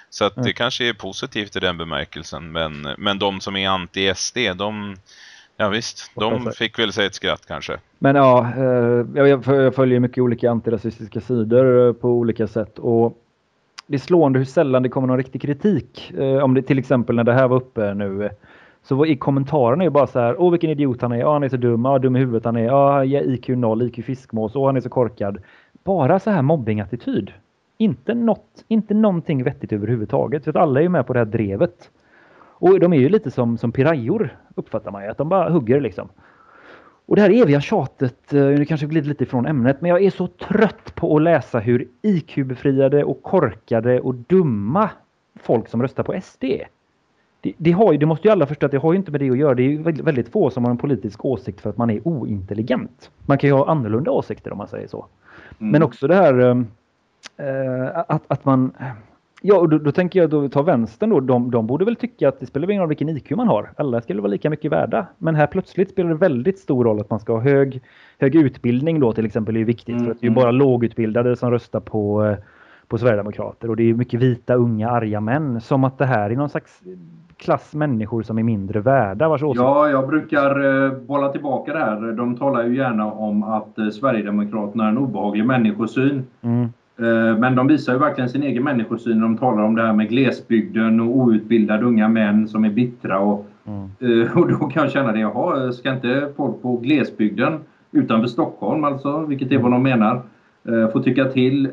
Så att det kanske är positivt i den bemärkelsen. Men, men de som är anti-SD, de, ja visst, de fick väl säga ett skratt kanske. Men ja, eh, jag följer mycket olika antirasistiska sidor eh, på olika sätt. Och det är slående hur sällan det kommer någon riktig kritik. Eh, om det till exempel när det här var uppe nu. Så var i kommentarerna är bara så här, åh vilken idiot han är, ja han är så dum, ja dum i huvudet han är, ja IQ 0, IQ fiskmås, åh han är så korkad. Bara så här mobbingattityd. Inte, något, inte någonting vettigt överhuvudtaget. För att alla är ju med på det här drevet. Och de är ju lite som, som pirajor uppfattar man ju. Att de bara hugger liksom. Och det här eviga tjatet, eh, nu kanske glider lite ifrån ämnet, men jag är så trött på att läsa hur IQ-befriade och korkade och dumma folk som röstar på SD. Det, det, har, det måste ju alla förstå att det har ju inte med det att göra. Det är ju väldigt få som har en politisk åsikt för att man är ointelligent. Man kan ju ha annorlunda åsikter om man säger så. Mm. Men också det här eh, Eh, att, att man... Ja, och då, då, tänker jag då ta vänstern då. De, de borde väl tycka att det spelar ingen roll vilken IQ man har. Alla skulle vara lika mycket värda. Men här plötsligt spelar det väldigt stor roll att man ska ha hög, hög utbildning då till exempel är viktigt. Mm. För att det är ju mm. bara lågutbildade som röstar på, eh, på Sverigedemokrater. Och det är mycket vita, unga, arga män. Som att det här är någon slags klass människor som är mindre värda. Vars ja, jag brukar eh, bolla tillbaka det här. De talar ju gärna om att eh, Sverigedemokraterna är en obehaglig människosyn. Mm. Eh, men de visar ju verkligen sin egen människosyn när de talar om det här med glesbygden och outbildade unga män som är bittra. Och, mm. Eh, och då kan jag känna det, jaha, ska inte folk på glesbygden utanför Stockholm alltså, vilket är vad de menar, eh, få tycka till?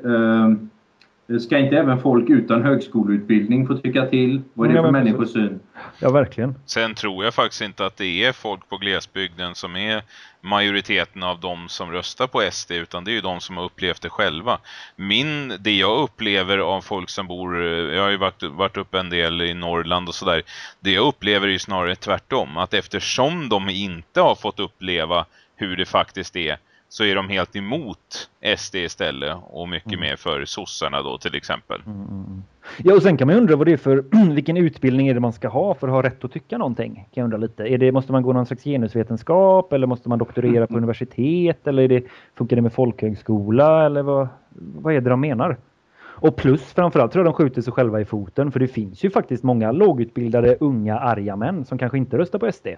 Ska inte även folk utan högskoleutbildning få tycka till? Vad är det för människosyn? Ja, verkligen. Sen tror jag faktiskt inte att det är folk på glesbygden som är majoriteten av de som röstar på SD utan det är ju de som har upplevt det själva. Min, det jag upplever av folk som bor, jag har ju varit, varit uppe en del i Norrland och sådär, det jag upplever är ju snarare tvärtom. Att eftersom de inte har fått uppleva hur det faktiskt är så är de helt emot SD istället och mycket mm. mer för sossarna då till exempel. Mm, mm, mm. Ja och sen kan man undra vad det är för vilken utbildning är det man ska ha för att ha rätt att tycka någonting. Kan jag undra lite. Är det, måste man gå någon slags genusvetenskap eller måste man doktorera på mm. universitet eller är det, funkar det med folkhögskola eller vad, vad är det de menar? Och plus framförallt tror jag de skjuter sig själva i foten för det finns ju faktiskt många lågutbildade unga arga män som kanske inte röstar på SD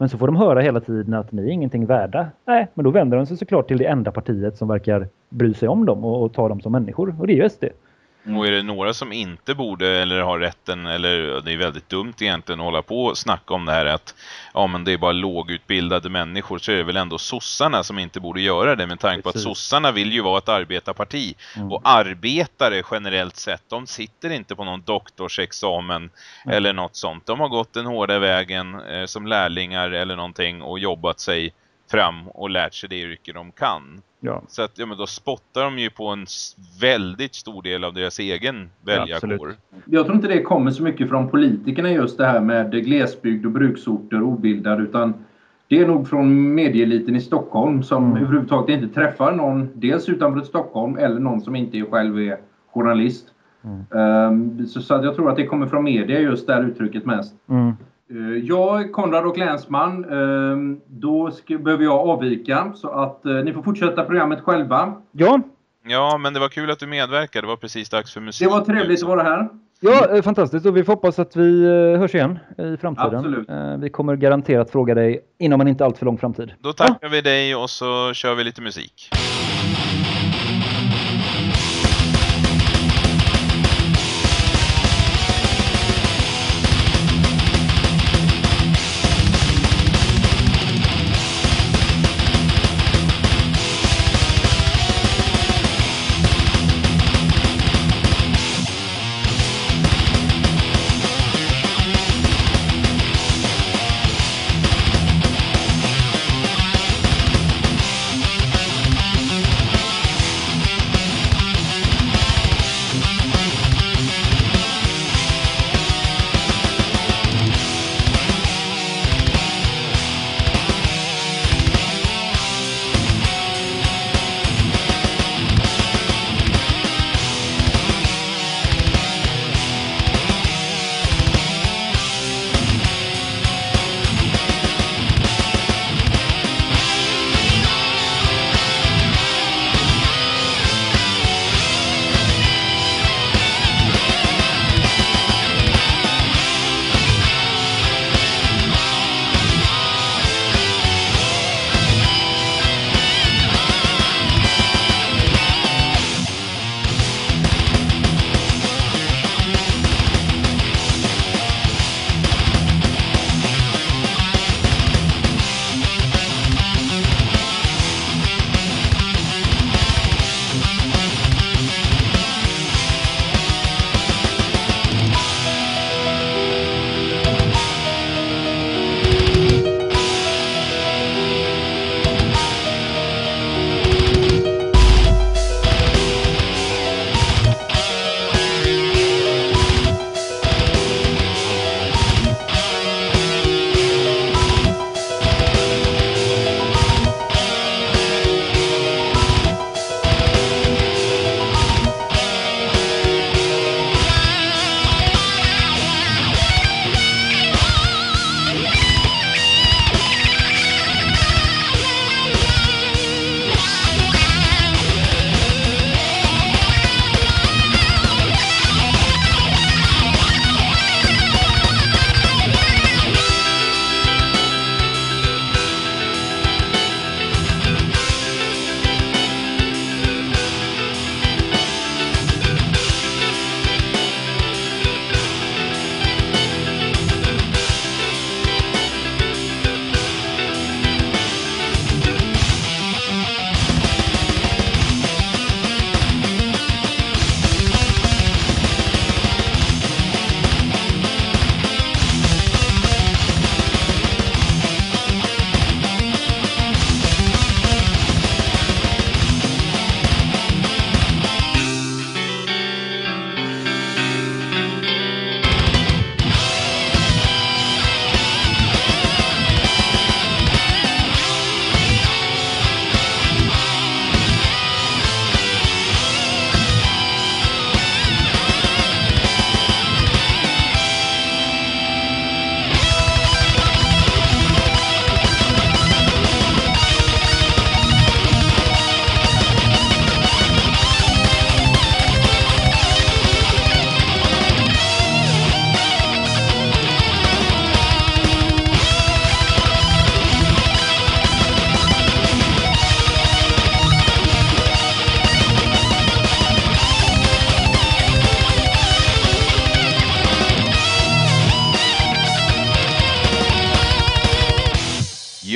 men så får de höra hela tiden att ni är ingenting värda. Nej, men då vänder de sig såklart till det enda partiet som verkar bry sig om dem och, och ta dem som människor. Och det är ju SD. Mm. Och är det några som inte borde eller har rätten eller det är väldigt dumt egentligen att hålla på och snacka om det här att ja men det är bara lågutbildade människor så är det väl ändå sossarna som inte borde göra det med tanke Precis. på att sossarna vill ju vara ett arbetarparti mm. och arbetare generellt sett de sitter inte på någon doktorsexamen mm. eller något sånt. De har gått den hårda vägen eh, som lärlingar eller någonting och jobbat sig fram och lärt sig det yrke de kan. Ja. Så att ja, men då spottar de ju på en väldigt stor del av deras egen väljarkår. Ja, jag tror inte det kommer så mycket från politikerna just det här med glesbygd och bruksorter och obildad utan det är nog från medieeliten i Stockholm som mm. överhuvudtaget inte träffar någon dels utanför Stockholm eller någon som inte själv är journalist. Mm. Um, så, så jag tror att det kommer från media just det här uttrycket mest. Mm. Eh, jag, Konrad och Länsman, ehm, då ska, behöver jag avvika så att eh, ni får fortsätta programmet själva. Ja. Ja, men det var kul att du medverkade. Det var precis dags för musik. Det var trevligt att vara här. Ja, eh, fantastiskt. Och vi får hoppas att vi hörs igen i framtiden. Absolut. Vi kommer garanterat fråga dig inom en inte alltför lång framtid. Då tackar ja. vi dig och så kör vi lite musik.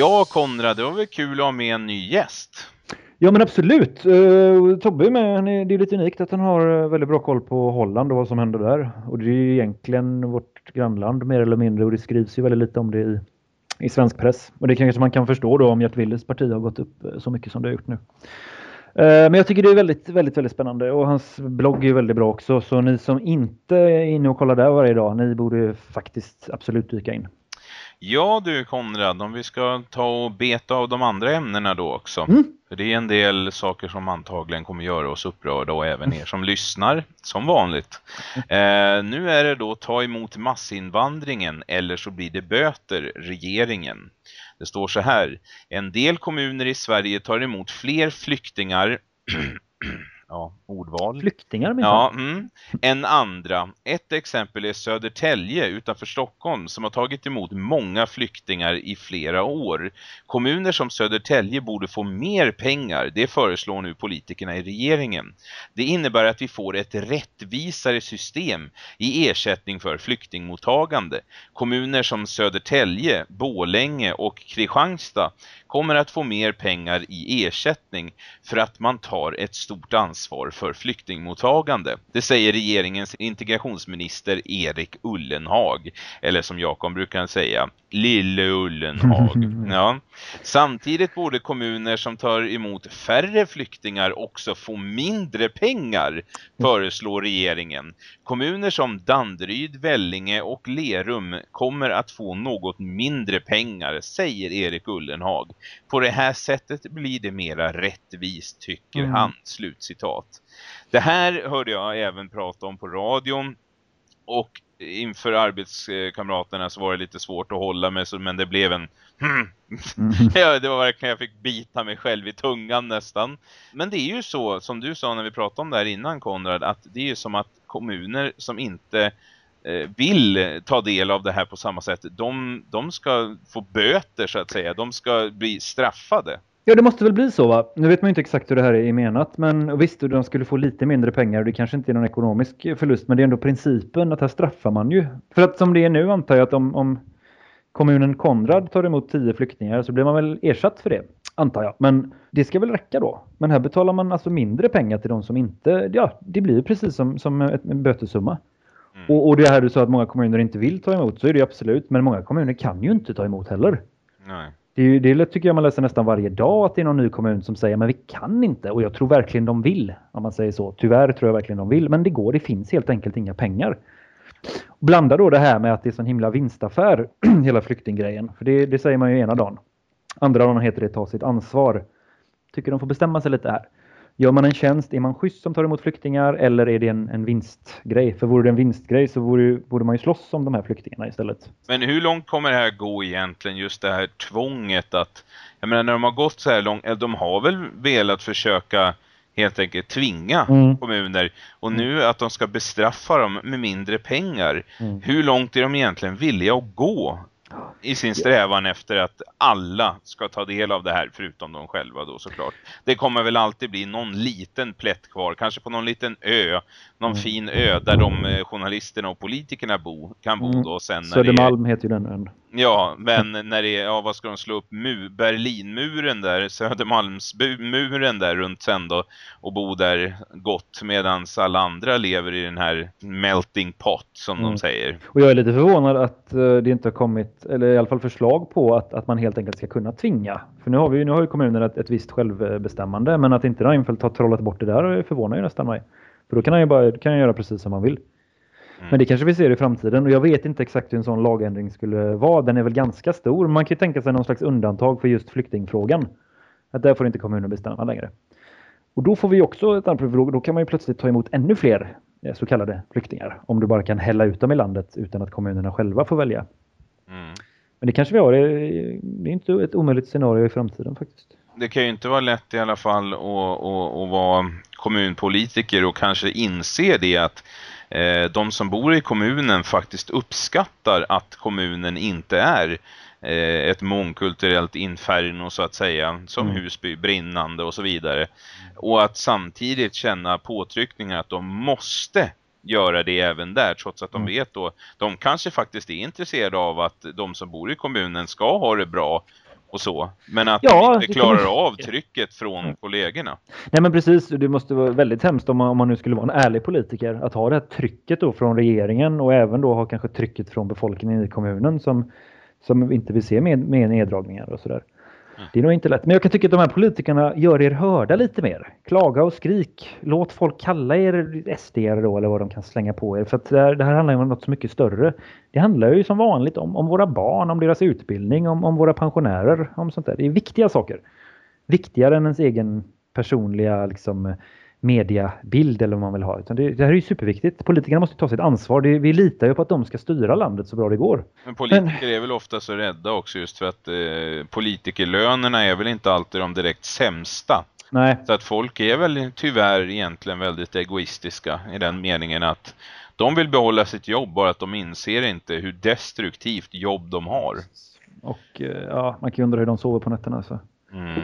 Ja, Konrad, det var väl kul att ha med en ny gäst. Ja men absolut. Uh, Tobbe är med. Han är, det är lite unikt att han har eh, väldigt bra koll på Holland och vad som händer där. Och det är ju egentligen vårt grannland mer eller mindre och det skrivs ju väldigt lite om det i, i svensk press. Och det kanske man kan förstå då om Gert Willers parti har gått upp eh, så mycket som det har gjort nu. Men jag tycker det är väldigt, väldigt, väldigt spännande och hans blogg är väldigt bra också. Så ni som inte är inne och kollar där varje dag, ni borde faktiskt absolut dyka in. Ja du Konrad, om vi ska ta och beta av de andra ämnena då också. Mm. För det är en del saker som antagligen kommer göra oss upprörda och även er som lyssnar, som vanligt. Eh, nu är det då ta emot massinvandringen eller så blir det böter, regeringen. Det står så här, en del kommuner i Sverige tar emot fler flyktingar ja, ordval. Flyktingar med Ja, mm. En andra. Ett exempel är Södertälje utanför Stockholm som har tagit emot många flyktingar i flera år. Kommuner som Södertälje borde få mer pengar. Det föreslår nu politikerna i regeringen. Det innebär att vi får ett rättvisare system i ersättning för flyktingmottagande. Kommuner som Södertälje, Bålänge och Kristianstad kommer att få mer pengar i ersättning för att man tar ett stort ansvar för flyktingmottagande. Det säger regeringens integrationsminister Erik Ullenhag, eller som Jakob brukar säga, Lille Ullenhag. Ja. Samtidigt borde kommuner som tar emot färre flyktingar också få mindre pengar, föreslår regeringen. Kommuner som Dandryd, Vellinge och Lerum kommer att få något mindre pengar, säger Erik Ullenhag. På det här sättet blir det mera rättvist, tycker mm. han. Slutcitat. Det här hörde jag även prata om på radion. Och inför arbetskamraterna så var det lite svårt att hålla med men det blev en hmm. mm. ja, det var verkligen jag fick bita mig själv i tungan nästan. Men det är ju så som du sa när vi pratade om det här innan Konrad att det är ju som att kommuner som inte Eh, vill ta del av det här på samma sätt de, de ska få böter så att säga. De ska bli straffade. Ja, det måste väl bli så va? Nu vet man inte exakt hur det här är menat. Men visst, de skulle få lite mindre pengar. Och det kanske inte är någon ekonomisk förlust. Men det är ändå principen att här straffar man ju. För att som det är nu antar jag att om, om kommunen Konrad tar emot tio flyktingar så blir man väl ersatt för det. Antar jag. Men det ska väl räcka då. Men här betalar man alltså mindre pengar till de som inte... Ja, det blir precis som, som ett, en bötesumma. Mm. Och, och det här du sa att många kommuner inte vill ta emot så är det absolut. Men många kommuner kan ju inte ta emot heller. Nej. Det, det tycker jag man läser nästan varje dag att det är någon ny kommun som säger men vi kan inte och jag tror verkligen de vill om man säger så. Tyvärr tror jag verkligen de vill men det går, det finns helt enkelt inga pengar. Blanda då det här med att det är sån himla vinstaffär hela flyktinggrejen. För det, det säger man ju ena dagen. Andra dagen heter det ta sitt ansvar. Tycker de får bestämma sig lite här. Gör man en tjänst, är man schysst som tar emot flyktingar eller är det en, en vinstgrej? För vore det en vinstgrej så borde, borde man ju slåss om de här flyktingarna istället. Men hur långt kommer det här gå egentligen, just det här tvånget att, jag menar när de har gått så här långt, de har väl velat försöka helt enkelt tvinga mm. kommuner och nu att de ska bestraffa dem med mindre pengar. Mm. Hur långt är de egentligen villiga att gå? I sin strävan efter att alla ska ta del av det här förutom de själva då såklart. Det kommer väl alltid bli någon liten plätt kvar, kanske på någon liten ö, någon mm. fin ö där de eh, journalisterna och politikerna bo, kan bo mm. då sen Södermalm det är... heter ju den ön. Ja, men när det är, ja vad ska de slå upp, Mu Berlinmuren där, Södermalmsmuren där runt sen då och bo där gott medan alla andra lever i den här melting pot som mm. de säger. Och jag är lite förvånad att uh, det inte har kommit, eller i alla fall förslag på att, att man helt enkelt ska kunna tvinga. För nu har vi nu har ju kommunen ett, ett visst självbestämmande men att inte Reinfeldt har trollat bort det där förvånar ju nästan mig. För då kan han ju bara kan han göra precis som han vill. Mm. Men det kanske vi ser i framtiden och jag vet inte exakt hur en sån lagändring skulle vara. Den är väl ganska stor. Man kan ju tänka sig någon slags undantag för just flyktingfrågan. Att där får inte kommunen bestämma längre. Och då får vi också ett annat Då kan man ju plötsligt ta emot ännu fler eh, så kallade flyktingar. Om du bara kan hälla ut dem i landet utan att kommunerna själva får välja. Mm. Men det kanske vi har. Det är inte ett omöjligt scenario i framtiden faktiskt. Det kan ju inte vara lätt i alla fall att, att, att vara kommunpolitiker och kanske inse det att eh, de som bor i kommunen faktiskt uppskattar att kommunen inte är eh, ett mångkulturellt inferno så att säga, som mm. Husby, brinnande och så vidare. Och att samtidigt känna påtryckningar att de måste göra det även där trots att de mm. vet då, de kanske faktiskt är intresserade av att de som bor i kommunen ska ha det bra och så. Men att ja, de inte klarar av trycket från mm. kollegorna. Nej men precis, det måste vara väldigt hemskt om man, om man nu skulle vara en ärlig politiker att ha det här trycket då från regeringen och även då ha kanske trycket från befolkningen i kommunen som, som inte vill se mer, mer neddragningar och sådär. Det är nog inte lätt. Men jag kan tycka att de här politikerna gör er hörda lite mer. Klaga och skrik. Låt folk kalla er SD då eller vad de kan slänga på er. För att det här, det här handlar ju om något så mycket större. Det handlar ju som vanligt om, om våra barn, om deras utbildning, om, om våra pensionärer. Om sånt där. Det är viktiga saker. Viktigare än ens egen personliga liksom, mediabild eller vad man vill ha. Utan det, det här är ju superviktigt. Politikerna måste ta sitt ansvar. Det, vi litar ju på att de ska styra landet så bra det går. Men politiker Men... är väl ofta så rädda också just för att eh, politikerlönerna är väl inte alltid de direkt sämsta. Nej. Så att folk är väl tyvärr egentligen väldigt egoistiska i den meningen att de vill behålla sitt jobb bara att de inser inte hur destruktivt jobb de har. Och eh, ja, man kan undra hur de sover på nätterna så. Mm.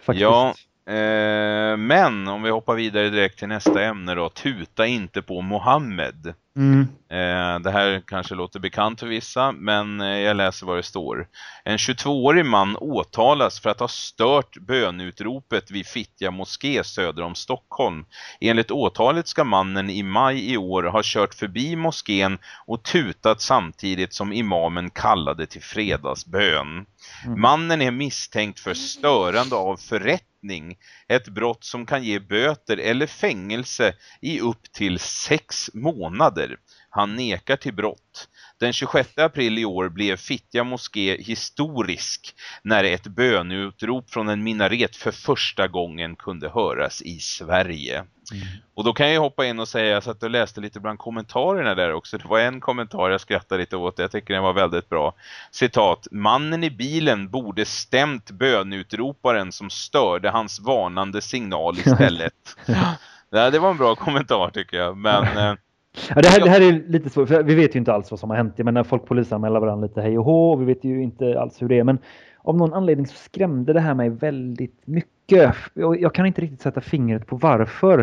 Faktiskt. Ja, Eh, men om vi hoppar vidare direkt till nästa ämne då. Tuta inte på Mohammed. Mm. Eh, det här kanske låter bekant för vissa, men eh, jag läser vad det står. En 22-årig man åtalas för att ha stört bönutropet vid Fittja moské söder om Stockholm. Enligt åtalet ska mannen i maj i år ha kört förbi moskén och tutat samtidigt som imamen kallade till fredagsbön. Mm. Mannen är misstänkt för störande av förrättning, ett brott som kan ge böter eller fängelse i upp till sex månader. Han nekar till brott. Den 26 april i år blev Fittja moské historisk när ett bönutrop från en minaret för första gången kunde höras i Sverige. Mm. Och då kan jag hoppa in och säga så att du läste lite bland kommentarerna där också. Det var en kommentar jag skrattade lite åt. Jag tycker den var väldigt bra. Citat. Mannen i bilen borde stämt bönutroparen som störde hans varnande signal istället. ja, det var en bra kommentar tycker jag. Men... Ja, det, här, det här är lite svårt, för vi vet ju inte alls vad som har hänt. Jag menar, folk polisanmäler varandra lite hej och hå och vi vet ju inte alls hur det är. Men av någon anledning så skrämde det här mig väldigt mycket. Jag, jag kan inte riktigt sätta fingret på varför.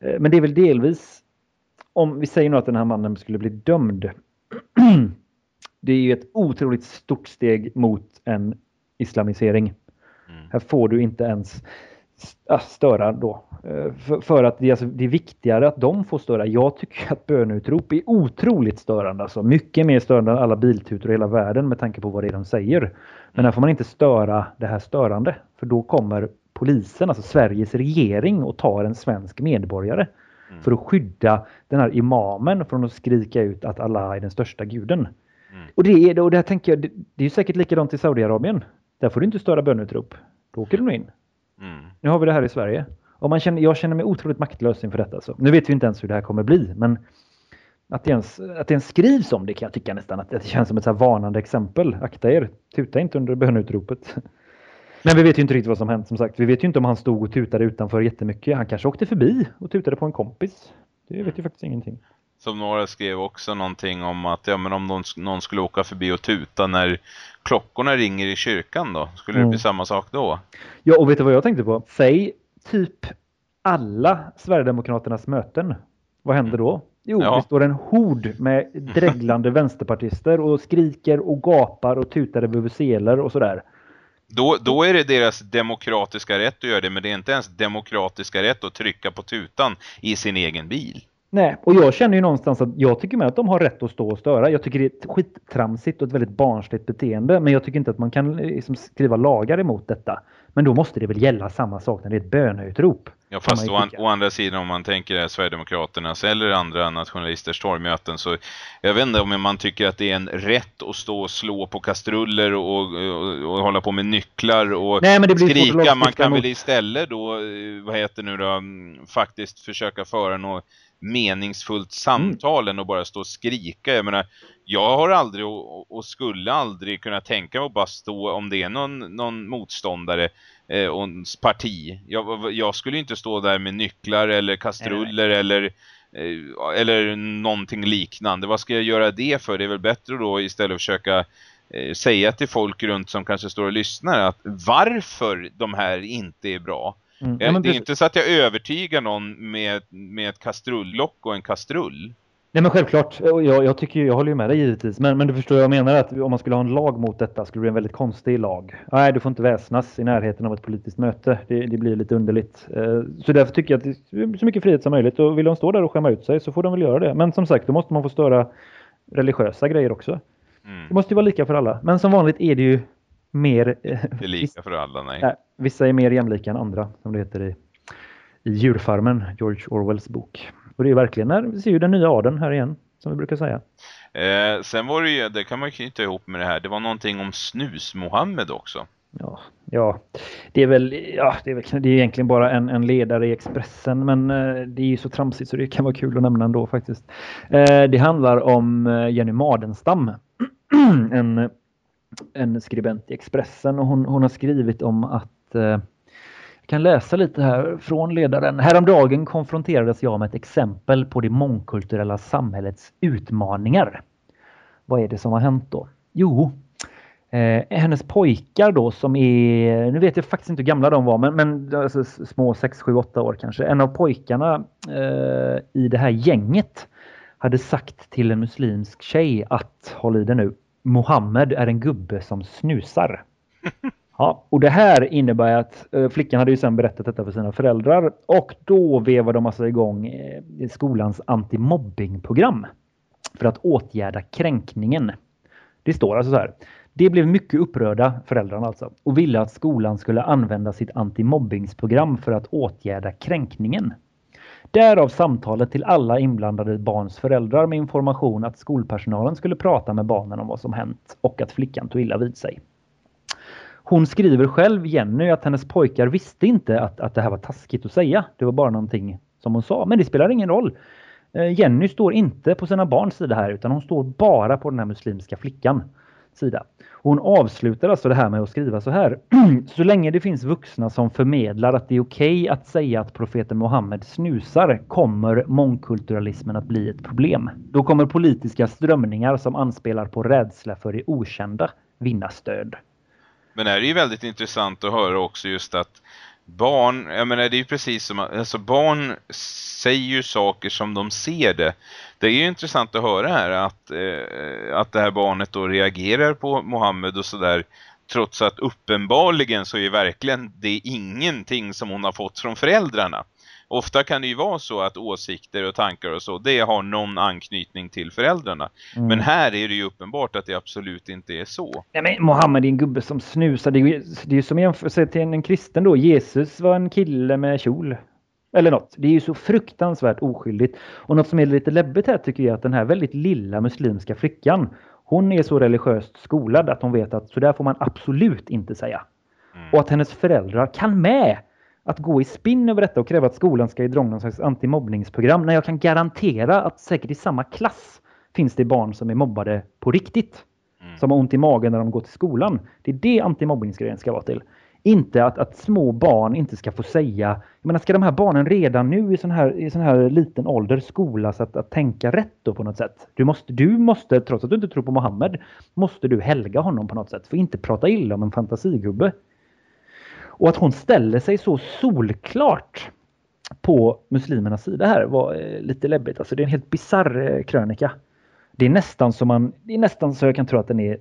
Eh, men det är väl delvis, om vi säger nu att den här mannen skulle bli dömd. det är ju ett otroligt stort steg mot en islamisering. Mm. Här får du inte ens störa då. Eh, för, att det, alltså, det, är viktigare att de får störa. Jag tycker att böneutrop är otroligt störande. Alltså mycket mer störande än alla biltutor i hela världen med tanke på vad det är de säger. Men här får man inte störa det här störande. För då kommer polisen, alltså Sveriges regering och tar en svensk medborgare. Mm. För att skydda den här imamen från att skrika ut att Allah är den största guden. Mm. Och, det är, och det här tänker jag, det, det är säkert likadant i Saudiarabien. Där får du inte störa böneutrop. Då åker du in. Mm. Nu har vi det här i Sverige. Och man känner, jag känner mig otroligt maktlös inför detta. Så. Nu vet vi inte ens hur det här kommer bli. Men att det, ens, att det ens skrivs om det kan jag tycka nästan att det känns som ett så varnande exempel. Akta er, tuta inte under bönutropet. Men vi vet ju inte riktigt vad som hänt som sagt. Vi vet ju inte om han stod och tutade utanför jättemycket. Han kanske åkte förbi och tutade på en kompis. Det vet ju faktiskt ingenting. Som några skrev också någonting om att ja, men om någon, någon skulle åka förbi och tuta när klockorna ringer i kyrkan då? Skulle mm. det bli samma sak då? Ja, och vet du vad jag tänkte på? Säg typ alla Sverigedemokraternas möten. Vad händer då? Jo, ja. det står en hord med dreglande vänsterpartister och skriker och gapar och tutar över seler och sådär. Då, då är det deras demokratiska rätt att göra det, men det är inte ens demokratiska rätt att trycka på tutan i sin egen bil. Nej, och jag känner ju någonstans att jag tycker med att de har rätt att stå och störa. Jag tycker det är ett skittramsigt och ett väldigt barnsligt beteende. Men jag tycker inte att man kan liksom skriva lagar emot detta. Men då måste det väl gälla samma sak när det är ett böneutrop. Ja, fast å, å, andra sidan om man tänker Sverigedemokraternas eller andra nationalisters torgmöten så jag vet inte om man tycker att det är en rätt att stå och slå på kastruller och, och, och hålla på med nycklar och Nej, skrika. Man kan väl istället då, eh, vad heter nu då, mm, faktiskt försöka föra något meningsfullt samtal mm. än att bara stå och skrika. Jag menar, jag har aldrig och, och, skulle aldrig kunna tänka mig att bara stå om det är någon, någon motståndare eh, och parti. Jag, jag, skulle inte stå där med nycklar eller kastruller Nej. eller eh, eller någonting liknande. Vad ska jag göra det för? Det är väl bättre då istället försöka eh, säga till folk runt som kanske står och lyssnar att varför de här inte är bra. Mm. Ja, det är inte så att jag övertygar någon med, med ett kastrullock och en kastrull. Nej men självklart, jag, jag, tycker, jag håller ju med dig givetvis. Men, men du förstår, jag menar att om man skulle ha en lag mot detta skulle det bli en väldigt konstig lag. Nej, du får inte väsnas i närheten av ett politiskt möte. Det, det blir lite underligt. Eh, så därför tycker jag att det är så mycket frihet som möjligt. Och vill de stå där och skämma ut sig så får de väl göra det. Men som sagt, då måste man få störa religiösa grejer också. Mm. Det måste ju vara lika för alla. Men som vanligt är det ju mer... Eh, det är lika för alla, nej. nej. Vissa är mer jämlika än andra, som det heter i, i djurfarmen, George Orwells bok. Och det är verkligen, när vi ser ju den nya adeln här igen, som vi brukar säga. Eh, sen var det ju, det kan man knyta ihop med det här, det var någonting om snus-Mohammed också. Ja, ja, det är väl, ja, det är, väl, det är egentligen bara en, en ledare i Expressen, men eh, det är ju så tramsigt så det kan vara kul att nämna ändå faktiskt. Eh, det handlar om eh, Jenny Madenstam, en, en skribent i Expressen och hon, hon har skrivit om att eh, jag kan läsa lite här från ledaren. Häromdagen konfronterades jag med ett exempel på det mångkulturella samhällets utmaningar. Vad är det som har hänt då? Jo, eh, hennes pojkar då som är, nu vet jag faktiskt inte hur gamla de var, men, men alltså, små 6, 7, 8 år kanske. En av pojkarna eh, i det här gänget hade sagt till en muslimsk tjej att, håll i det nu, Mohammed är en gubbe som snusar. Ja, och det här innebär att eh, flickan hade ju sedan berättat detta för sina föräldrar och då vevade de alltså igång eh, skolans antimobbingprogram för att åtgärda kränkningen. Det står alltså så här. Det blev mycket upprörda, föräldrarna alltså, och ville att skolan skulle använda sitt antimobbingsprogram för att åtgärda kränkningen. Därav samtalet till alla inblandade barns föräldrar med information att skolpersonalen skulle prata med barnen om vad som hänt och att flickan tog illa vid sig. Hon skriver själv, Jenny, att hennes pojkar visste inte att, att det här var taskigt att säga. Det var bara någonting som hon sa. Men det spelar ingen roll. Eh, Jenny står inte på sina barns sida här utan hon står bara på den här muslimska flickan sida. hon avslutar alltså det här med att skriva så här. så länge det finns vuxna som förmedlar att det är okej okay att säga att profeten Mohammed snusar kommer mångkulturalismen att bli ett problem. Då kommer politiska strömningar som anspelar på rädsla för det okända vinna stöd. Men det är ju väldigt intressant att höra också just att barn, jag menar det är ju precis som alltså barn säger ju saker som de ser det. Det är ju intressant att höra här att, eh, att det här barnet då reagerar på Mohammed och sådär trots att uppenbarligen så är verkligen det ingenting som hon har fått från föräldrarna. Ofta kan det ju vara så att åsikter och tankar och så, det har någon anknytning till föräldrarna. Mm. Men här är det ju uppenbart att det absolut inte är så. Nej men Mohammed är en gubbe som snusar. Det är ju, det är ju som jämförelse till en, en kristen då. Jesus var en kille med kjol. Eller något. Det är ju så fruktansvärt oskyldigt. Och något som är lite läbbigt här tycker jag är att den här väldigt lilla muslimska flickan hon är så religiöst skolad att hon vet att så där får man absolut inte säga. Mm. Och att hennes föräldrar kan med att gå i spinn över detta och kräva att skolan ska idra någon slags antimobbningsprogram när jag kan garantera att säkert i samma klass finns det barn som är mobbade på riktigt. Mm. Som har ont i magen när de går till skolan. Det är det antimobbningsgrejen ska vara till. Inte att, att små barn inte ska få säga, jag menar ska de här barnen redan nu i sån här, i sån här liten ålder skolas att, att tänka rätt då på något sätt. Du måste, du måste, trots att du inte tror på Mohammed, måste du helga honom på något sätt. För inte prata illa om en fantasigubbe. Och att hon ställer sig så solklart på muslimernas sida här var eh, lite läbbigt. Alltså det är en helt bizarr eh, krönika. Det är nästan så man, det är nästan så jag kan tro att den är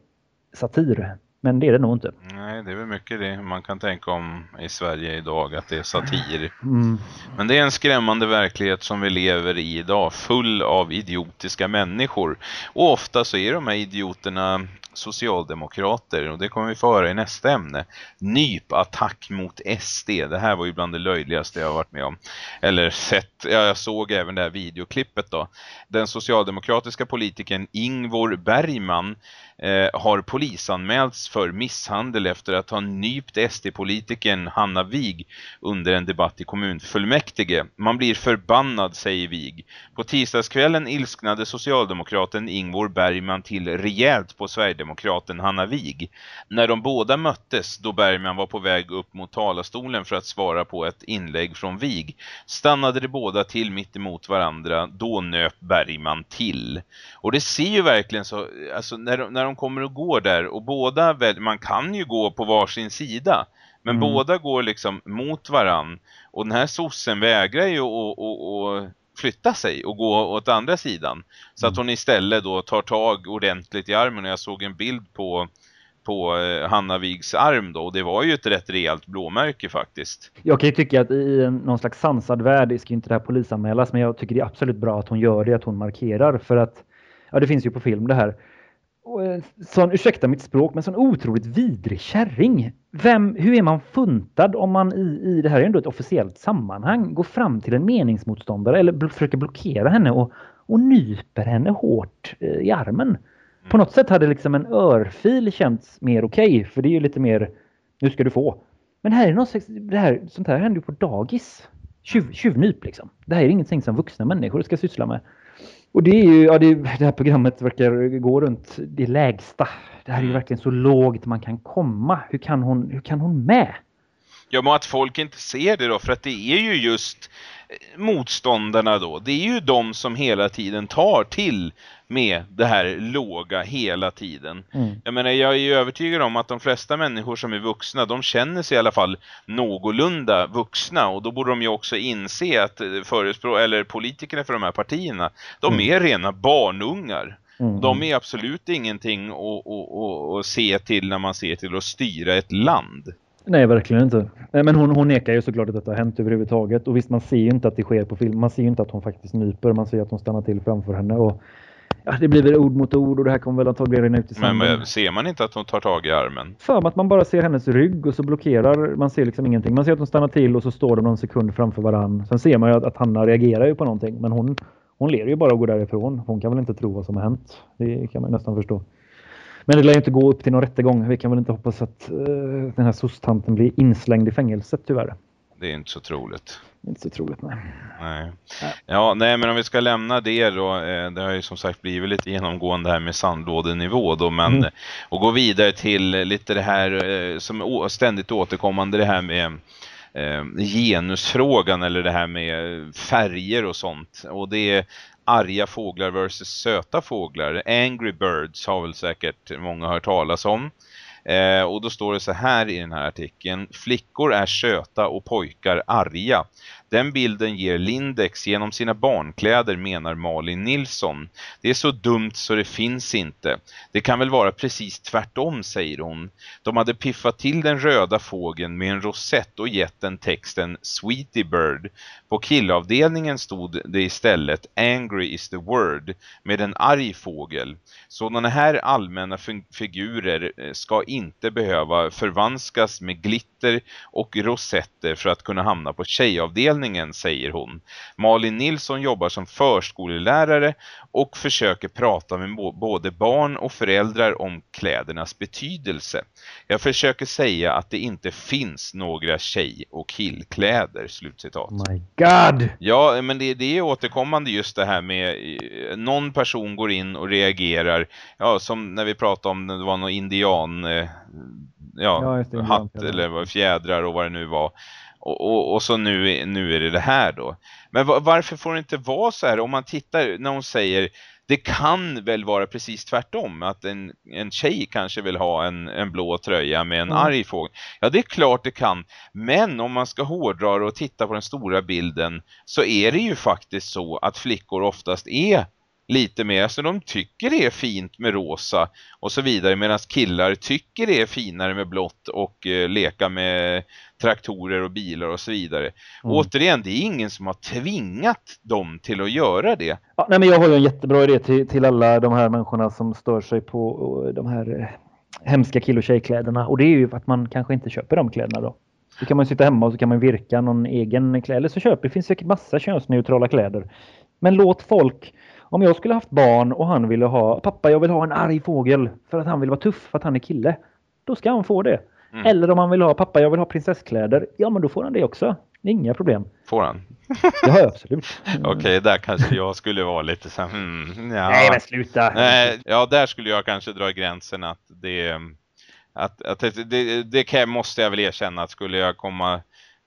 satir. Men det är det nog inte. Nej, det är väl mycket det man kan tänka om i Sverige idag, att det är satir. Mm. Men det är en skrämmande verklighet som vi lever i idag, full av idiotiska människor. Och ofta så är de här idioterna socialdemokrater och det kommer vi få höra i nästa ämne. Nypattack mot SD. Det här var ju bland det löjligaste jag har varit med om. Eller sett, ja, jag såg även det här videoklippet då. Den socialdemokratiska politikern Ingvor Bergman Eh, har polisanmälts för misshandel efter att ha nypt SD-politikern Hanna Wig under en debatt i kommunfullmäktige. Man blir förbannad, säger Wig. På tisdagskvällen ilsknade socialdemokraten Ingvor Bergman till rejält på Sverigedemokraten Hanna Wig. När de båda möttes, då Bergman var på väg upp mot talarstolen för att svara på ett inlägg från Wig, stannade de båda till mitt emot varandra. Då nöp Bergman till. Och det ser ju verkligen så, alltså när de, när de kommer och går där och båda, man kan ju gå på varsin sida. Men mm. båda går liksom mot varann. Och den här sossen vägrar ju att flytta sig och gå åt andra sidan. Så att hon istället då tar tag ordentligt i armen och jag såg en bild på på eh, Hanna Vigs arm då och det var ju ett rätt rejält blåmärke faktiskt. Jag kan ju tycka att i någon slags sansad värld ska inte det här polisanmälas men jag tycker det är absolut bra att hon gör det, att hon markerar för att ja det finns ju på film det här. Eh, sån, ursäkta mitt språk, men sån otroligt vidrig kärring. Vem, hur är man funtad om man i, i det här är ändå ett officiellt sammanhang går fram till en meningsmotståndare eller bl försöker blockera henne och, och nyper henne hårt eh, i armen? På något sätt hade liksom en örfil känts mer okej, okay, för det är ju lite mer, nu ska du få. Men här är något slags, det här, sånt här händer ju på dagis. Tjuv, tjuvnyp liksom. Det här är ingenting som vuxna människor ska syssla med. Och det är ju, ja det, det här programmet verkar gå runt det lägsta. Det här är ju mm. verkligen så lågt man kan komma. Hur kan hon, hur kan hon med? Ja, men att folk inte ser det då, för att det är ju just motståndarna då, det är ju de som hela tiden tar till med det här låga hela tiden. Mm. Jag menar, jag är ju övertygad om att de flesta människor som är vuxna, de känner sig i alla fall någorlunda vuxna och då borde de ju också inse att förespråk eller politikerna för de här partierna, de mm. är rena barnungar. Mm. De är absolut ingenting att, att, att, att se till när man ser till att styra ett land. Nej, verkligen inte. Men hon, hon nekar ju såklart att detta har hänt överhuvudtaget. Och visst, man ser ju inte att det sker på film. Man ser ju inte att hon faktiskt nyper. Man ser att hon stannar till framför henne. Och, ja, det blir väl ord mot ord och det här kommer väl antagligen rinna ut i sanden. Men, men ser man inte att hon tar tag i armen? För att man bara ser hennes rygg och så blockerar. Man ser liksom ingenting. Man ser att hon stannar till och så står de någon sekund framför varann. Sen ser man ju att, att Hanna reagerar ju på någonting. Men hon, hon ler ju bara och går därifrån. Hon kan väl inte tro vad som har hänt. Det kan man nästan förstå. Men det lär ju inte gå upp till någon rättegång. Vi kan väl inte hoppas att uh, den här sostanten blir inslängd i fängelset tyvärr. Det är inte så troligt. Inte så troligt, nej. nej. Ja, nej, men om vi ska lämna det då. Eh, det har ju som sagt blivit lite genomgående här med sandlådenivå då. Men, mm. Och gå vidare till lite det här eh, som ständigt återkommande det här med eh, genusfrågan eller det här med färger och sånt. Och det arga fåglar versus söta fåglar. Angry Birds har väl säkert många hört talas om. Eh, och då står det så här i den här artikeln. Flickor är söta och pojkar arga. Den bilden ger Lindex genom sina barnkläder menar Malin Nilsson. Det är så dumt så det finns inte. Det kan väl vara precis tvärtom säger hon. De hade piffat till den röda fågeln med en rosett och gett den texten Sweetie Bird. På killavdelningen stod det istället Angry is the word med en arg fågel. Sådana här allmänna figurer eh, ska inte behöva förvanskas med glitter och rosetter för att kunna hamna på tjejavdelningen, säger hon. Malin Nilsson jobbar som förskolelärare och försöker prata med både barn och föräldrar om klädernas betydelse. Jag försöker säga att det inte finns några tjej- och killkläder, slutcitat. My God! Ja, men det, det är återkommande just det här med eh, någon person går in och reagerar, ja, som när vi pratade om det var någon indian eh, ja, ja hatt eller fjädrar och vad det nu var. Och, och, och, så nu, nu är det det här då. Men varför får det inte vara så här om man tittar när hon säger det kan väl vara precis tvärtom att en, en tjej kanske vill ha en, en blå tröja med en mm. arg fågel. Ja det är klart det kan. Men om man ska hårdra och titta på den stora bilden så är det ju faktiskt så att flickor oftast är lite mer. Så de tycker det är fint med rosa och så vidare medan killar tycker det är finare med blått och eh, leka med traktorer och bilar och så vidare. Mm. Återigen, det är ingen som har tvingat dem till att göra det. Ja, nej, men jag har ju en jättebra idé till, till alla de här människorna som stör sig på de här eh, hemska kill- och tjejkläderna. Och det är ju att man kanske inte köper de kläderna då. Då kan man sitta hemma och så kan man virka någon egen kläder. Eller så köper det finns säkert massa könsneutrala kläder. Men låt folk om jag skulle haft barn och han ville ha, pappa jag vill ha en arg fågel för att han vill vara tuff, för att han är kille. Då ska han få det. Mm. Eller om han vill ha, pappa jag vill ha prinsesskläder. Ja men då får han det också. Inga problem. Får han? Ja, absolut. Okej, okay, där kanske jag skulle vara lite så hmm, ja. Nej, men sluta. Nej, ja, där skulle jag kanske dra gränsen att det... Att, att det, det, det måste jag väl erkänna att skulle jag komma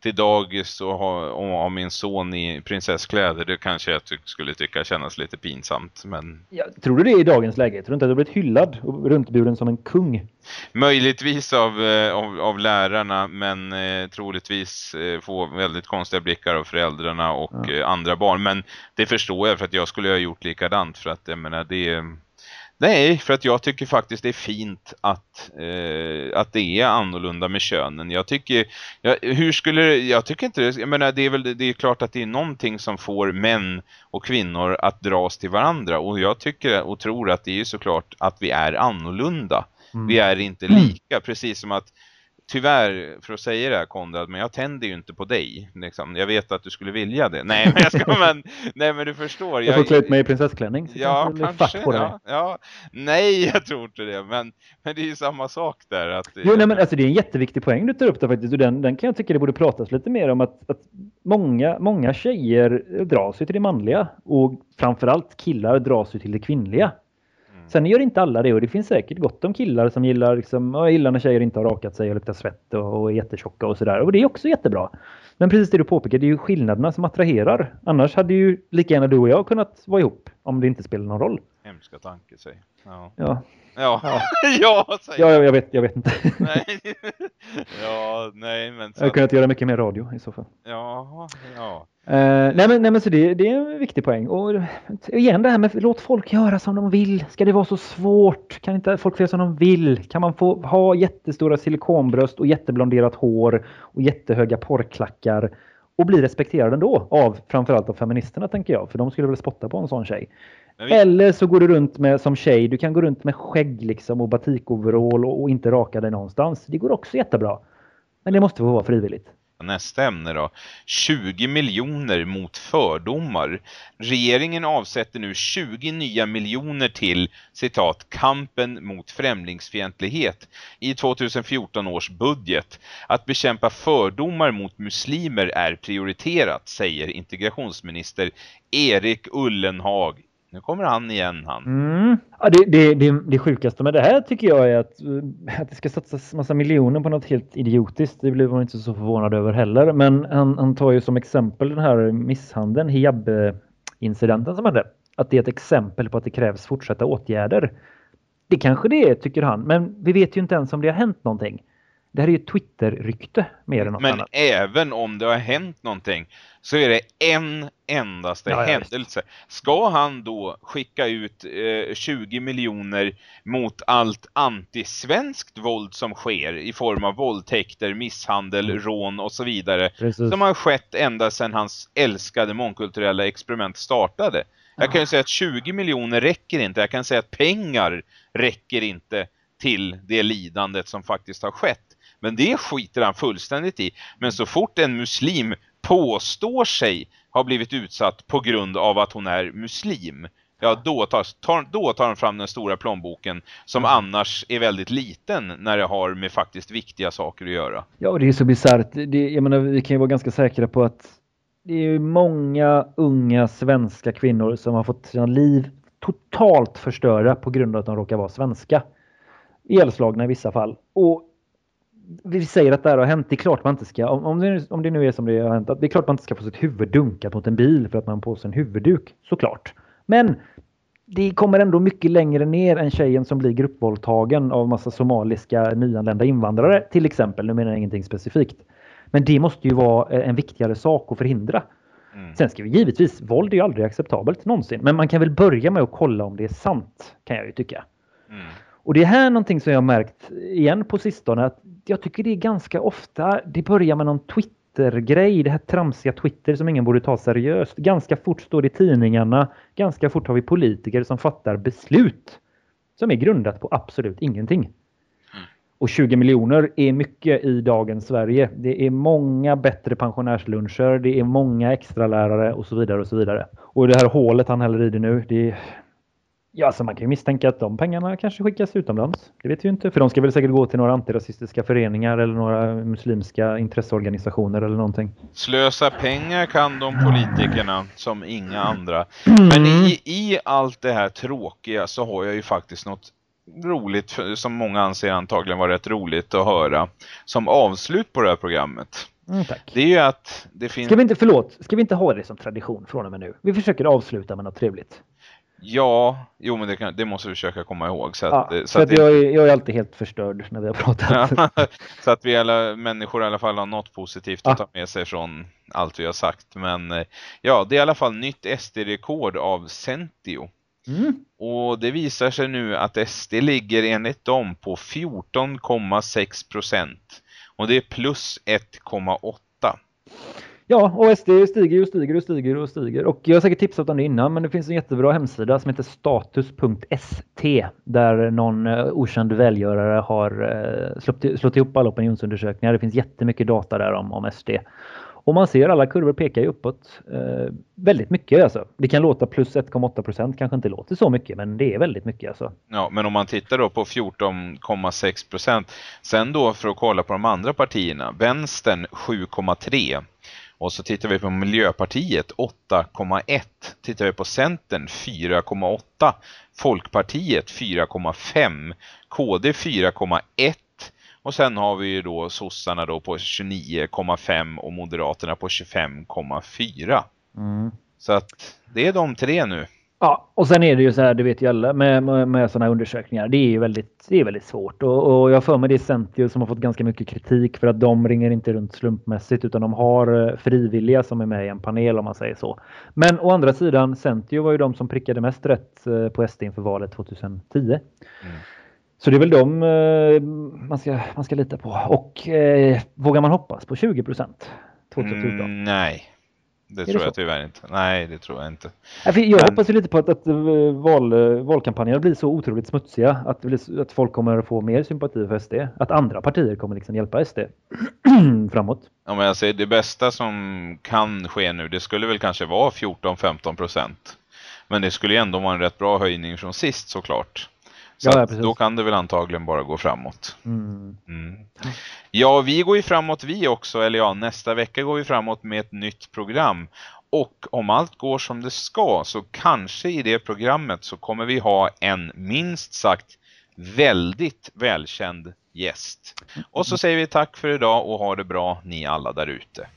till dagis och ha, och ha min son i prinsesskläder. Det kanske jag ty skulle tycka kännas lite pinsamt. Men... Ja, tror du det i dagens läge? Tror du inte att du blivit hyllad och runtburen som en kung? Möjligtvis av, eh, av, av lärarna men eh, troligtvis eh, få väldigt konstiga blickar av föräldrarna och ja. eh, andra barn. Men det förstår jag för att jag skulle ha gjort likadant för att jag menar det Nej, för att jag tycker faktiskt det är fint att, eh, att det är annorlunda med könen. Jag tycker, jag, hur skulle jag tycker inte det, jag menar det är väl det är klart att det är någonting som får män och kvinnor att dras till varandra. Och jag tycker och tror att det är såklart att vi är annorlunda. Mm. Vi är inte lika, precis som att tyvärr för att säga det här Konrad, men jag tänder ju inte på dig. Liksom. Jag vet att du skulle vilja det. Nej, men jag ska, men, nej, men du förstår. Jag, jag får klä ut mig i prinsessklänning. Ja, kanske. Ja, ja, Nej, jag tror inte det. Men, men det är ju samma sak där. Att, jo, nej, men alltså, det är en jätteviktig poäng du tar upp där faktiskt. Och den, den kan jag tycka det borde pratas lite mer om. Att, att många, många tjejer dras ju till det manliga. Och framförallt killar dras ju till det kvinnliga. Sen gör inte alla det och det finns säkert gott om killar som gillar, liksom, jag gillar när tjejer inte har rakat sig och luktar svett och, och är jättetjocka och sådär. Och det är också jättebra. Men precis det du påpekar, det är ju skillnaderna som attraherar. Annars hade ju lika gärna du och jag kunnat vara ihop om det inte spelar någon roll. Hemska tanke, säg. Ja. Ja. Ja, ja. ja, ja jag, vet, jag vet inte. nej. Ja, nej, men... Så... Jag hade kunnat göra mycket mer radio i så fall. Ja, ja. Uh, nej, men, nej men så det, det, är en viktig poäng. Och igen det här med låt folk göra som de vill. Ska det vara så svårt? Kan inte folk göra som de vill? Kan man få ha jättestora silikonbröst och jätteblonderat hår och jättehöga porrklackar och bli respekterad ändå av framförallt av feministerna tänker jag. För de skulle väl spotta på en sån tjej. Vi... Eller så går du runt med som tjej. Du kan gå runt med skägg liksom och batikoverall och, och inte raka dig någonstans. Det går också jättebra. Men det måste få vara frivilligt. Nästa ämne då. 20 miljoner mot fördomar. Regeringen avsätter nu 20 nya miljoner till, citat, kampen mot främlingsfientlighet i 2014 års budget. Att bekämpa fördomar mot muslimer är prioriterat, säger integrationsminister Erik Ullenhag nu kommer han igen han. Mm. Ja, det, det, det, det sjukaste med det här tycker jag är att, eh, att det ska satsas massa miljoner på något helt idiotiskt. Det blir man inte så förvånad över heller. Men han, han tar ju som exempel den här misshandeln, hijab-incidenten som hände. Att det är ett exempel på att det krävs fortsatta åtgärder. Det kanske det är, tycker han. Men vi vet ju inte ens om det har hänt någonting. Det här är ju Twitter-rykte mer än något Men annat. även om det har hänt någonting så är det en endaste ja, händelse. Ska han då skicka ut eh, 20 miljoner mot allt antisvenskt våld som sker i form av våldtäkter, misshandel, mm. rån och så vidare. Precis. Som har skett ända sedan hans älskade mångkulturella experiment startade. Jag kan ju säga att 20 miljoner räcker inte. Jag kan säga att pengar räcker inte till det lidandet som faktiskt har skett. Men det skiter han fullständigt i. Men så fort en muslim påstår sig ha blivit utsatt på grund av att hon är muslim. Ja, då tar, tar, då tar han fram den stora plånboken som mm. annars är väldigt liten när det har med faktiskt viktiga saker att göra. Ja, och det är så bisarrt. Jag menar, vi kan ju vara ganska säkra på att det är många unga svenska kvinnor som har fått sina liv totalt förstörda på grund av att de råkar vara svenska. Elslagna i vissa fall. Och vi säger att det här har hänt, det är klart man inte ska, om det, om det nu är som det har hänt, det är klart man inte ska få sitt huvud dunkat mot en bil för att man har på sig en huvudduk, såklart. Men det kommer ändå mycket längre ner än tjejen som blir gruppvåldtagen av massa somaliska nyanlända invandrare till exempel. Nu menar jag ingenting specifikt. Men det måste ju vara en viktigare sak att förhindra. Mm. Sen ska vi givetvis, våld är ju aldrig acceptabelt någonsin. Men man kan väl börja med att kolla om det är sant, kan jag ju tycka. Mm. Och det är här någonting som jag har märkt igen på sistone. Att jag tycker det är ganska ofta, det börjar med någon Twitter-grej, det här tramsiga Twitter som ingen borde ta seriöst. Ganska fort står det i tidningarna, ganska fort har vi politiker som fattar beslut som är grundat på absolut ingenting. Mm. Och 20 miljoner är mycket i dagens Sverige. Det är många bättre pensionärsluncher, det är många extra lärare och så vidare och så vidare. Och det här hålet han häller i det nu, det, Ja, så man kan ju misstänka att de pengarna kanske skickas utomlands. Det vet vi ju inte. För de ska väl säkert gå till några antirasistiska föreningar eller några muslimska intresseorganisationer eller någonting. Slösa pengar kan de politikerna som inga andra. Men i, i allt det här tråkiga så har jag ju faktiskt något roligt som många anser antagligen var rätt roligt att höra som avslut på det här programmet. Mm. Det är ju att det finns... Ska vi inte, förlåt, ska vi inte ha det som tradition från och med nu? Vi försöker avsluta med något trevligt. Ja, jo men det, kan, det måste vi försöka komma ihåg. Så att, Ja, så så att att jag, är, jag är alltid helt förstörd när vi har pratat. Så att vi alla människor i alla fall har något positivt Ja. att ta med sig från allt vi har sagt. Men eh, ja, det är i alla fall nytt SD-rekord av Centio. Mm. Och det visar sig nu att SD ligger enligt dem på 14,6 procent. Och det är plus 1,8. Ja, och SD stiger och stiger och stiger och stiger. Och jag har säkert tipsat om det innan, men det finns en jättebra hemsida som heter status.st där någon eh, okänd välgörare har eh, slått ihop alla opinionsundersökningar. Det finns jättemycket data där om, om SD. Och man ser alla kurvor pekar ju uppåt eh, väldigt mycket alltså. Det kan låta plus 1,8 procent, kanske inte låter så mycket, men det är väldigt mycket alltså. Ja, men om man tittar då på 14,6 procent. Sen då för att kolla på de andra partierna. Vänstern 7,3. Och så tittar vi på Miljöpartiet 8,1. Tittar vi på Centern 4,8. Folkpartiet 4,5. KD 4,1. Och sen har vi ju då sossarna då på 29,5 och Moderaterna på 25,4. Mm. Så att det är de tre nu. Ja, och sen är det ju så här, det vet ju alla, med, med, med sådana undersökningar. Det är ju väldigt, det är väldigt svårt. Och, och jag för mig det är Centio som har fått ganska mycket kritik för att de ringer inte runt slumpmässigt utan de har eh, frivilliga som är med i en panel om man säger så. Men å andra sidan, Centio var ju de som prickade mest rätt eh, på SD inför valet 2010. Mm. Så det är väl de eh, man, ska, man ska lita på. Och eh, vågar man hoppas på 20 procent 2014? Mm, nej, det det tror så? jag tyvärr inte. Nej, det tror jag inte. Jag Men- hoppas ju lite på att, att eh, val, eh, valkampanjerna blir så otroligt smutsiga att, det blir, att folk kommer att få mer sympati för SD. Att andra partier kommer liksom hjälpa SD framåt. Ja, men jag säger det bästa som kan ske nu, det skulle väl kanske vara 14-15 procent. Men det skulle ju ändå vara en rätt bra höjning från sist såklart. Så Ja, ja, då kan det väl antagligen bara gå framåt. Mm. Mm. Ja, vi går ju framåt vi också, eller ja, nästa vecka går vi framåt med ett nytt program. Och om allt går som det ska så kanske i det programmet så kommer vi ha en minst sagt väldigt välkänd gäst. Och så säger vi tack för idag och ha det bra ni alla där ute.